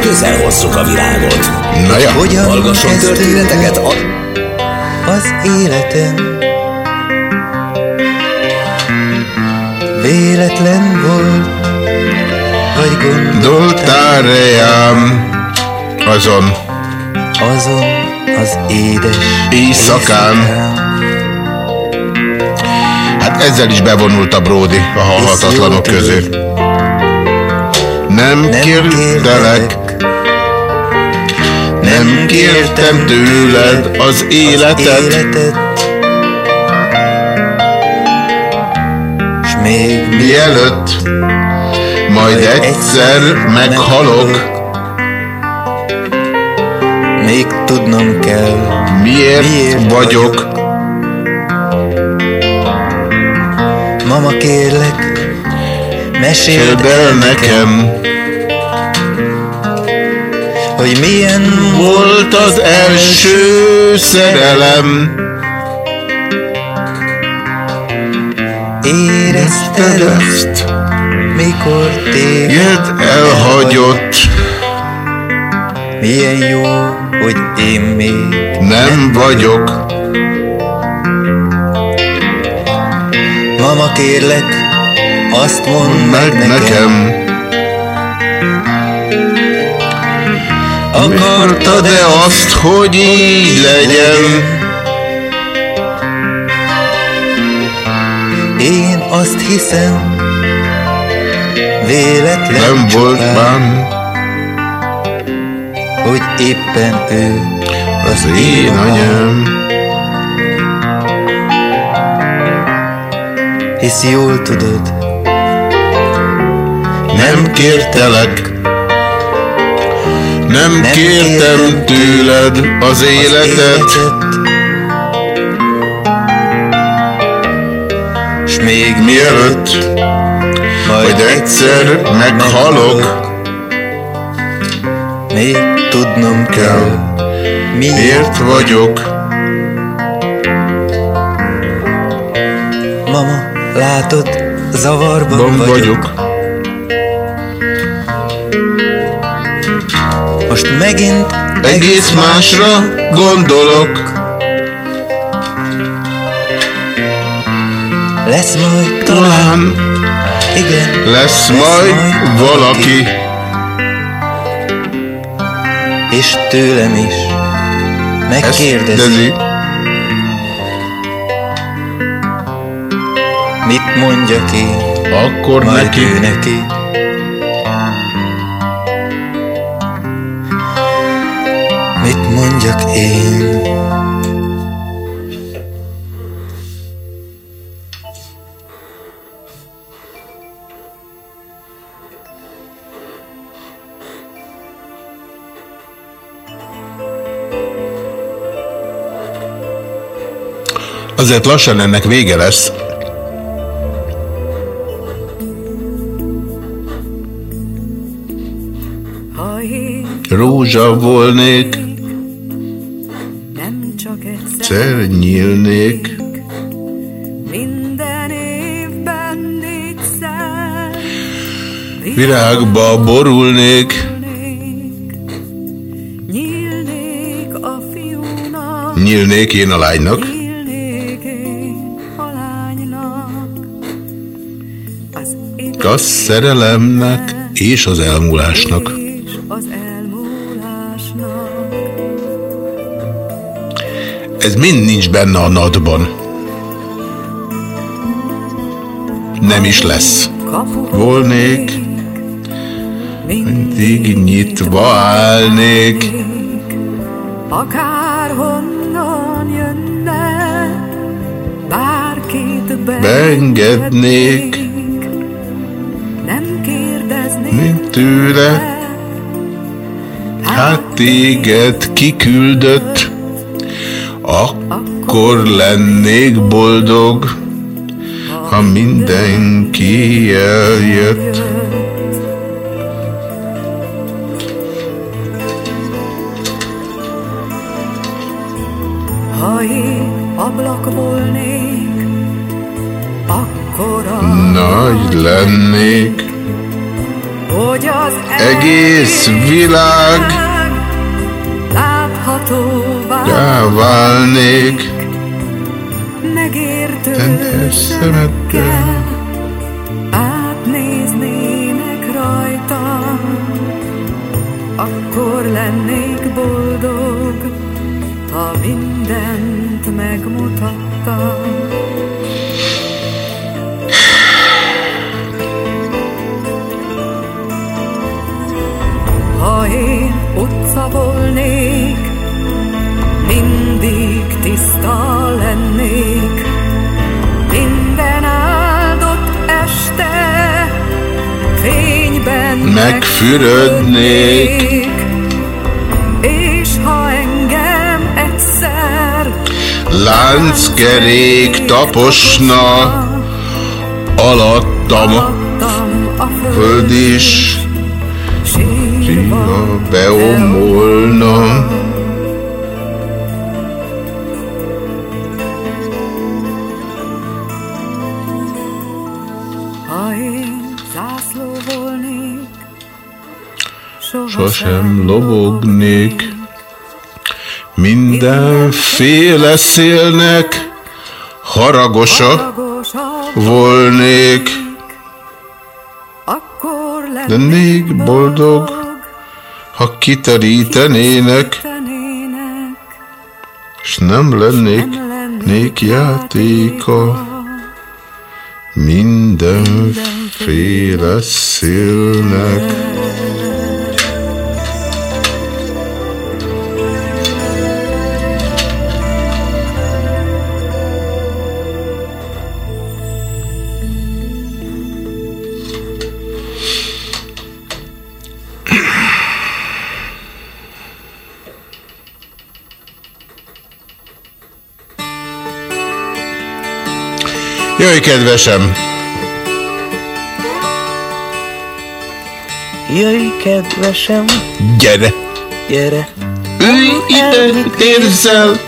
Közel hozzuk a világot. Na ja. Hogyan Hallgasson történeteket a... az életem? Véletlen volt, vagy Doltál rejám azon. Azon az édes éjszakán. Hát ezzel is bevonult a Brody a halhatatlanok közé. Nem kértelek, nem kértem tőled az életet, S még mielőtt majd egyszer meghalok, Még tudnom kell miért, miért vagyok, kérlek, meséld el nekem, Hogy milyen volt az első szerelem. Érezted azt, mikor téged elhagyott, Milyen jó, hogy én még nem vagyok. Mama, kérlek, azt mondd meg Meg nekem, akartad-e azt, hogy így legyen? Én azt hiszem, véletlen Nem volt csupán, bán hogy éppen ő az én anyám. Hisz jól tudod, Nem kértelek, nem kértem tőled az életet, s még mielőtt majd egyszer meghalok, még tudnom kell, miért vagyok. Látod, zavarban Van vagyok. vagyok. Most megint Egész másra gondolok, lesz majd talán. Igen, lesz majd valaki, és tőlem is. Megkérdezi, Kérdezi, mit mondjak én, akkor majd neki. ő neki. Mit mondjak én? azért lassan ennek vége lesz. Rózsa volnék, nem csak egyszer, nyílnék, minden évben négyszer, virágba borulnék, nyílnék a fiúnak, nyílnék én a lánynak, a szerelemnek és az elmúlásnak. Ez mind nincs benne a nadban. Nem is lesz. Volnék, mindig nyitva állnék, Akárhonnan jönne, bárkit beengednék, nem kérdeznék mint tőle. Hát téged kiküldött, akkor lennék boldog, ha mindenki eljött. Ha én ablak volnék, akkor Nagy lennék, hogy az egész világ láthatóvá ráválnék, megértő szemekkel. átnéznének rajtam, akkor lennék boldog, ha mindent megmutattam. Ha én utca volnék, mindig tiszta lennék, minden áldott este fényben Megfürödnék, és ha engem egyszer lánckerék taposna, alattam a föld is sírva beomolna. Sosem lobognék, mindenféle szélnek haragosa volnék, lennék boldog, ha kiterítenének, s nem lennék nék játéka. Mindenféle szélnek. Jöjj, kedvesem! Jöjj, kedvesem, Gyere! gyere, Ülj ide, mit érzel?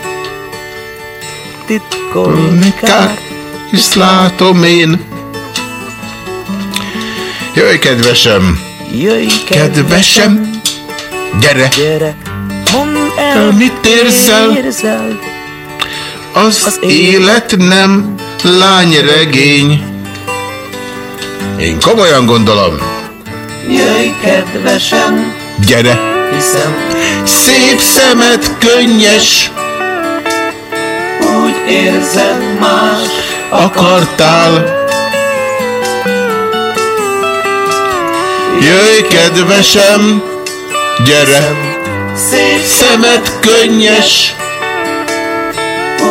titkolni Kár, hisz látom én. Jöjj, kedvesem! Jöjj, Kedvesem! Gyere! gyere, mondd el, mit érzel? érzel? Az élet nem lányregény. Én komolyan gondolom. Jöjj, kedvesem, Gyere! hiszem, Szép szemed könnyes, úgy érzed más, akartál. Jöjj, kedvesem, gyere! szép Szemed könnyes,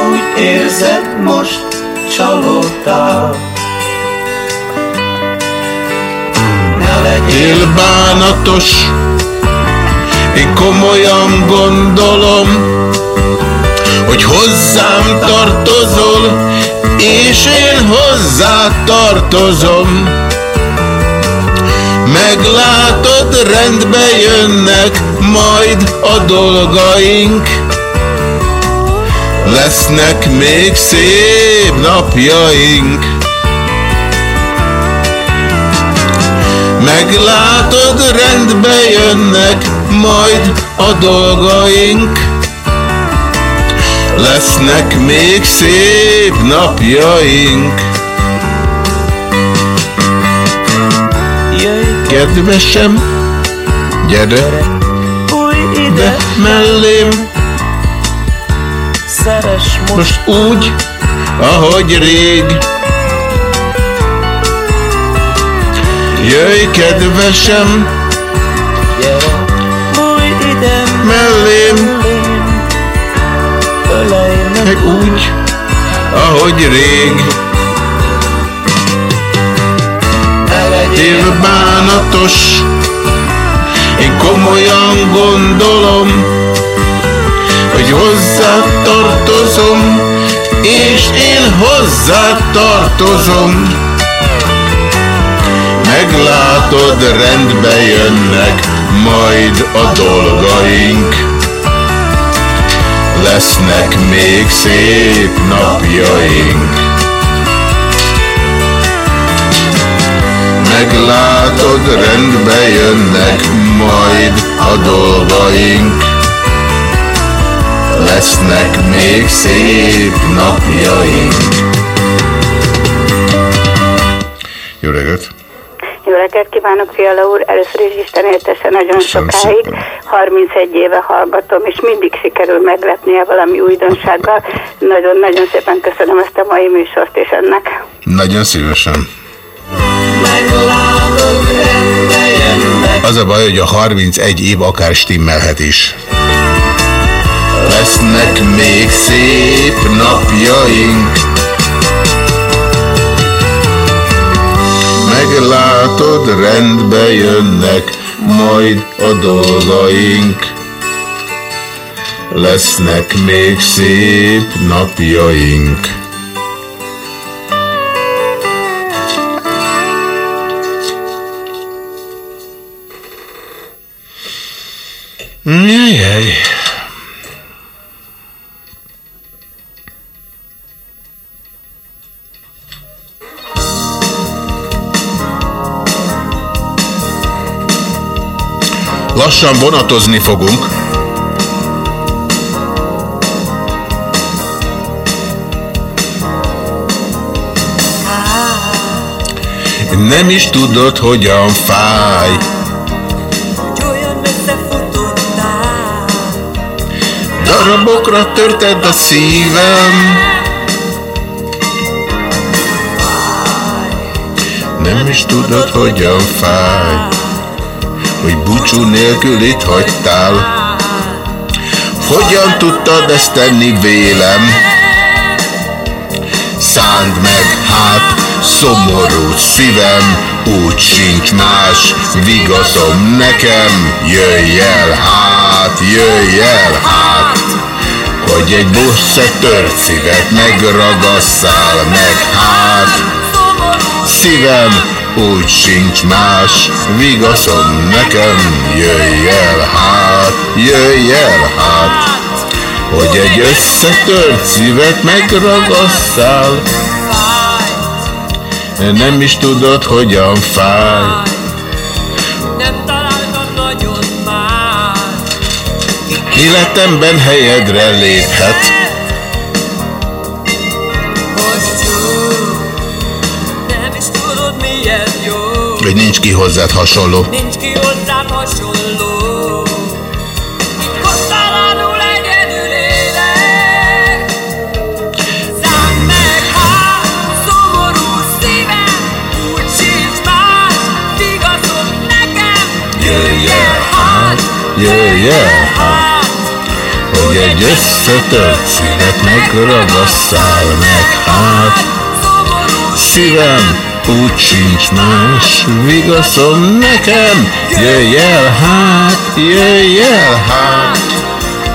úgy érzed most, csalódtál. Ne legyél él bánatos. Én komolyan gondolom, hogy hozzám tartozol, és én hozzá tartozom. Meglátod, rendbe jönnek majd a dolgaink. Lesznek még szép napjaink. Meglátod, rendbe jönnek majd a dolgaink. Lesznek még szép napjaink. Kedvesem, gyere ide, mellém, szeres most, most úgy, ahogy rég. Jöjj, kedvesem, gyere, ide, mellém, ölej meg, úgy, ahogy rég. ne legyél bánatos, én komolyan gondolom, hogy hozzá tartozom, és én hozzá tartozom. Meglátod, rendbe jönnek majd a dolgaink. Lesznek még szép napjaink. Meglátod, rendbe jönnek majd a dolgaink. Lesznek még szép napjaink. Jó reggelt! Jó reggelt kívánok, Fiala úr! Először is Isten éltesse nagyon Köszönöm sokáig. szépen. 31 éve hallgatom, és mindig sikerül meglepnie valami újdonsággal. Nagyon-nagyon szépen köszönöm ezt a mai műsort és ennek. Nagyon szívesen. Az a baj, hogy a 31 év akár stimmelhet is. Lesznek még szép napjaink. Meglátod, rendbe jönnek majd a dolgaink. Lesznek még szép napjaink. Jajjaj. Lassan vonatozni fogunk. Nem is tudod, hogyan fáj. Darabokra törted a szívem. Nem is tudod, hogyan fáj, hogy búcsú nélkül itt hagytál. Hogyan tudtad ezt tenni vélem? Szánd meg hát, szomorú szívem, úgy sincs más, vigaszom nekem, jöjj el hát, jöjj el hát. Hogy egy busz tört szívet megragasszál meg, hát szívem úgy sincs más, vigaszom nekem, jöjj el hát, jöjj el hát, hogy egy összetört szívet megragasszál, nem is tudod, hogyan fáj. Nem találtam nagyon már. Életemben helyedre léphet, hogy nincs ki hozzád hasonló. Nincs ki hozzád hasonló. Szánd meg hát hát hát, hogy egy összetört szívet megragasszál meg, hát. Szívem úgy sincs más, vigaszom nekem, jöjj el hát, jöjj el hát.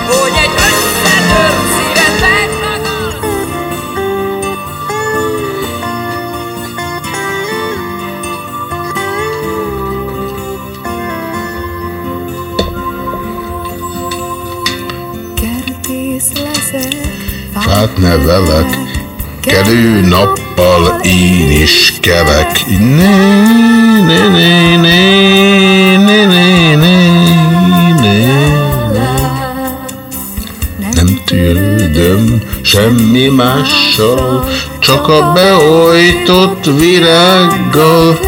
Hogy egy összetört szívet megragad Kertész leszek, Fát nevelek, kelő nappal én is kelek. Ne, ne, ne, ne, ne, ne, ne, ne. Nem tűröm semmi mással, csak a beojtott virággal.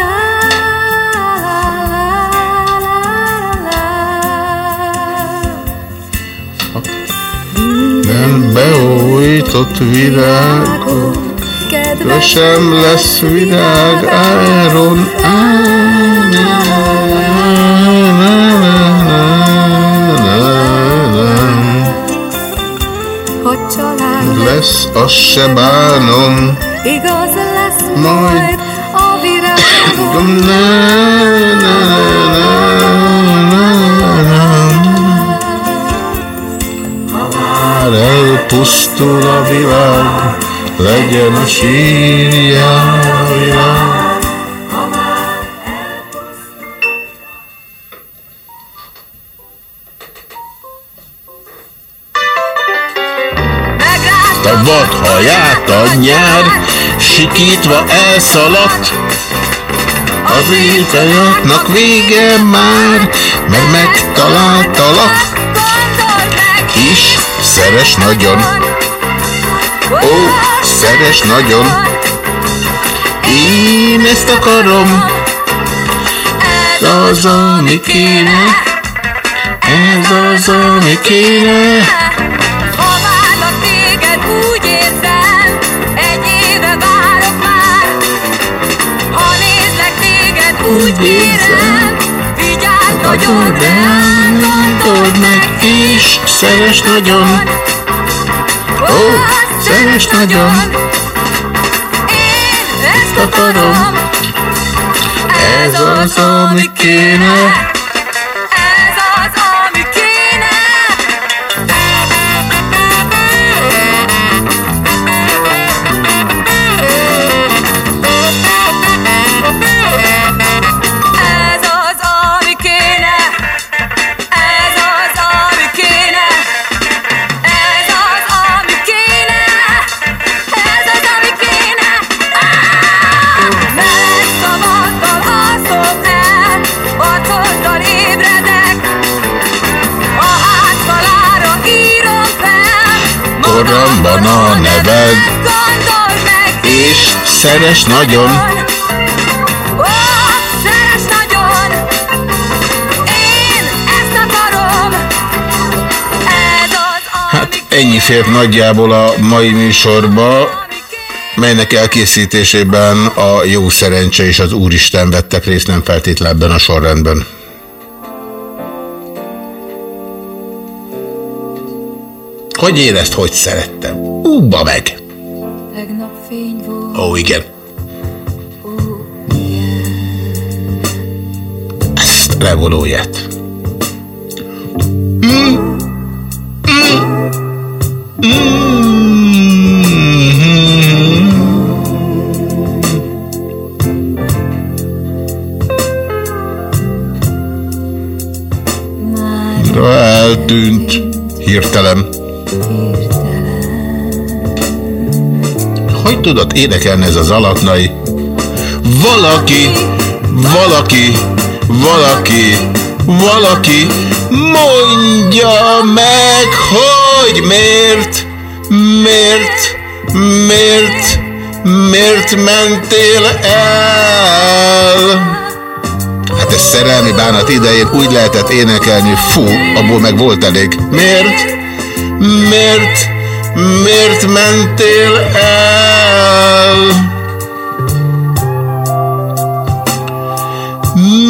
Nem beojtott virágok, sem lesz virág áron. Lesz, azt se bánom, igaz lesz Majd. a virágom. Na, na, na, na, na. Már elpusztul a világ, legyen a sírja a vad a nyár, sikítva elszaladt, az éjszaknak vége már, mert megtaláltalak, és szeres nagyon. Ó, szeres nagyon. Én ezt akarom, ez az, ami kéne, ez az, ami kéne. Ha várlak téged, úgy érzem, egy éve várok már. Ha nézlek téged, úgy érem, vigyázz nagyon rám, gondold meg, és szeres nagyon. Ó, szeres nagyon. ezt akarom. Ez az, ami kéne. Szeres nagyon. ó, szeres nagyon. Én ezt akarom. Ez az, Hát ennyi fért nagyjából a mai műsorba, melynek elkészítésében a jó szerencse és az Úristen vettek részt, nem feltétlenül ebben a sorrendben. Hogy érezt, hogy szerettem? Úba meg! Ó, oh, igen. Ezt revolóját. Mm. Mm. Eltűnt hirtelen. Tudod énekelni ez az alaknai? Valaki, valaki, valaki, valaki mondja meg, hogy miért, miért, miért, miért mentél el? Hát ez szerelmi bánat idején úgy lehetett énekelni, fú, abból meg volt elég. Miért? Miért? Miért mentél el?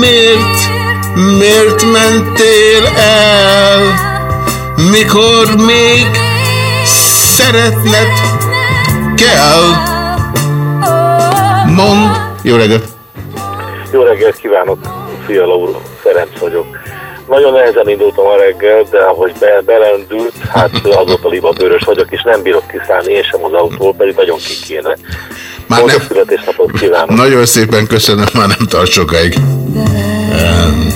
Miért? Miért mentél el? Mikor még szeretned kell? Mond. Jó reggelt! Jó reggelt kívánok, Fiala úr, Ferenc vagyok. Nagyon nehezen indultam a reggel, de ahogy be, belendült, hát azóta libabőrös vagyok, és nem bírok kiszállni én sem az autóból, pedig nagyon ki kéne. Már Boldog nem. születésnapot kívánok! Nagyon szépen köszönöm, már nem tart sokáig. Um,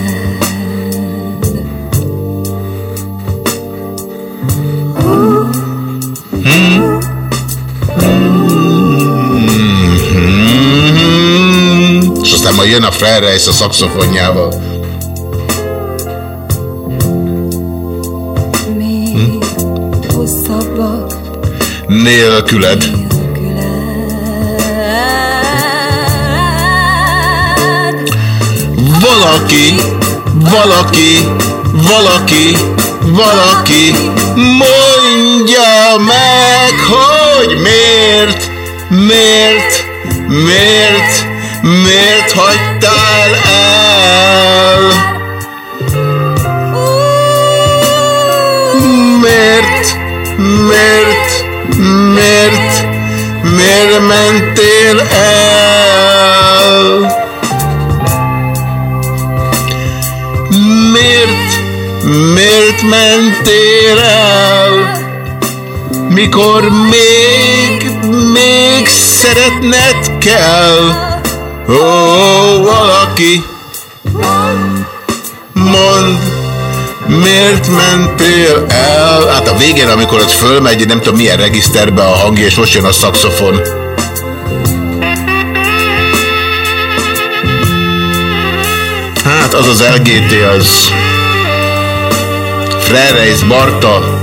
hmm. Hmm. És aztán majd jön a Freyreis a szakszofonjával. Nélküled. Valaki, valaki, valaki, valaki mondja meg, hogy miért, miért, miért, miért hagytál el? Miért, miért, miért mentél el? Miért, miért mentél el? Mikor még, még szeretned kell? Ó, valaki, mond, miért mentél el? Hát a végén, amikor ott fölmegy, nem tudom milyen regiszterbe a hangja, és most jön a szakszofon. Az az LGT, az. Frereis Barta,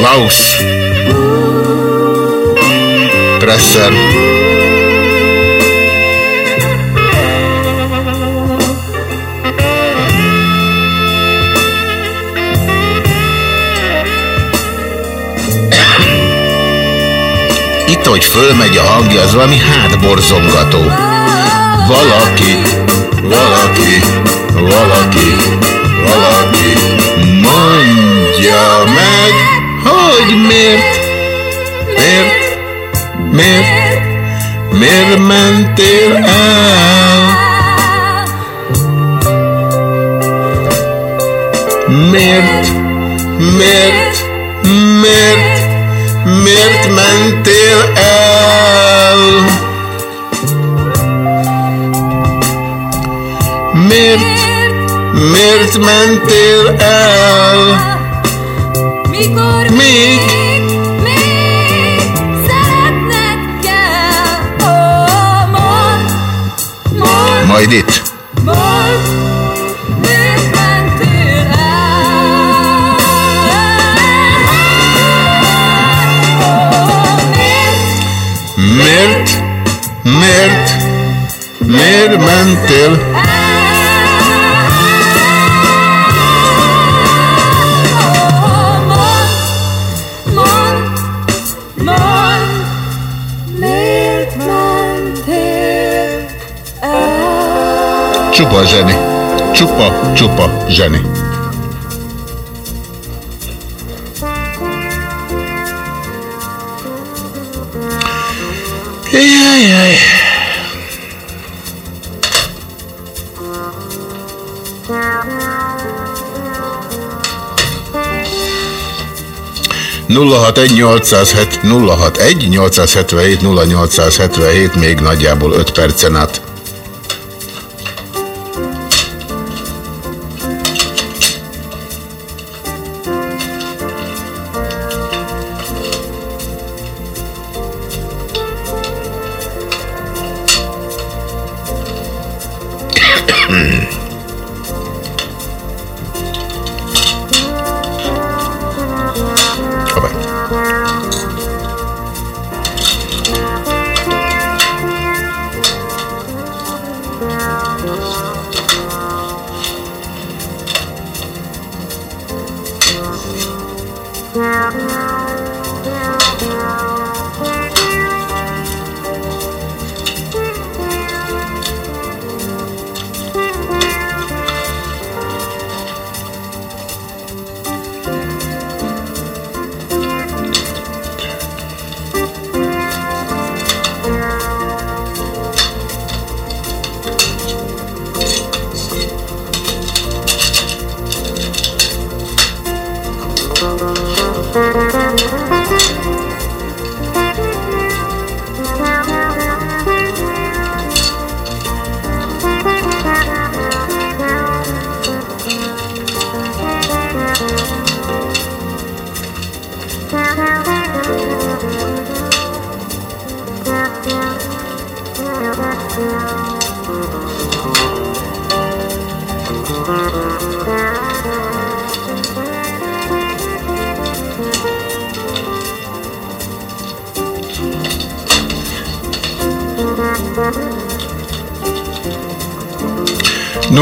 Laus, Presser, Itt, hogy fölmegy a hangja, az valami hátborzongató. Valaki, valaki, valaki, valaki mondja meg, hogy miért, miért, miért, miért mentél el? Miért, miért, miért, miért mentél el? Miért, miért mentél el? Mikor Még, még szeretned kell Ó, mond, mond, majd itt. Miért, miért mentél? Csupa zseni. Csupa, csupa zseni. Jaj, 061 877 0877 még nagyjából 5 percen át.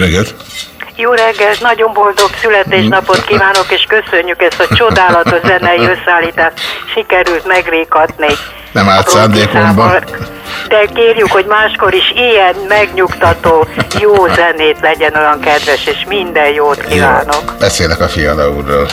Reggelt! Jó reggelt, nagyon boldog születésnapot kívánok, és köszönjük ezt a csodálatos zenei összeállítást. Sikerült megrékatni. Nem állt szándékomban. De kérjük, hogy máskor is ilyen megnyugtató, jó zenét legyen olyan kedves, és minden jót kívánok. Beszélek a Fiala úrról.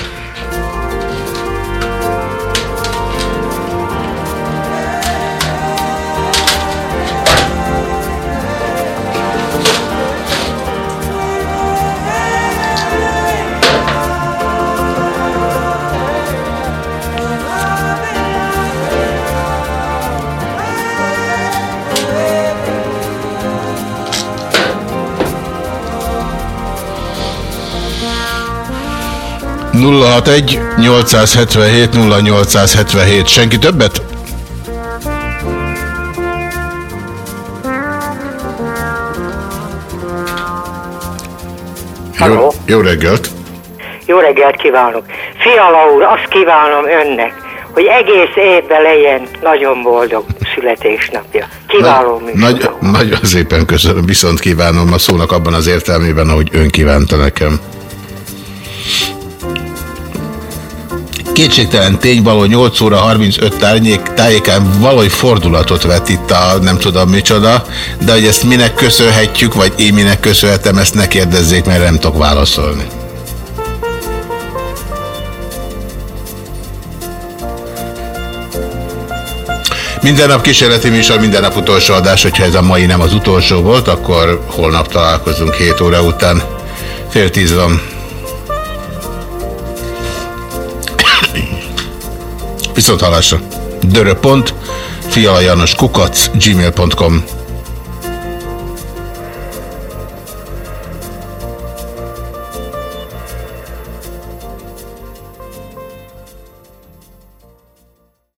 Nulla hat egy 877 0877 Senki többet? Jó, jó reggelt! Jó reggelt kívánok. Fiala úr, azt kívánom önnek, hogy egész évben legyen nagyon boldog születésnapja. Kiváló műsor. Nagy, nagyon szépen köszönöm, viszont kívánom a szónak abban az értelmében, ahogy ön kívánta nekem. Kétségtelen tény való 8 óra 35 tárnyék, tájékán valahogy fordulatot vett itt a nem tudom micsoda, de hogy ezt minek köszönhetjük, vagy én minek köszönhetem, ezt ne kérdezzék, mert nem tudok válaszolni. Minden nap kísérleti műsor, minden nap utolsó adás, hogyha ez a mai nem az utolsó volt, akkor holnap találkozunk 7 óra után. Fél tíz van. Viszont halásra. Dörö.fialajanos kukac gmail.com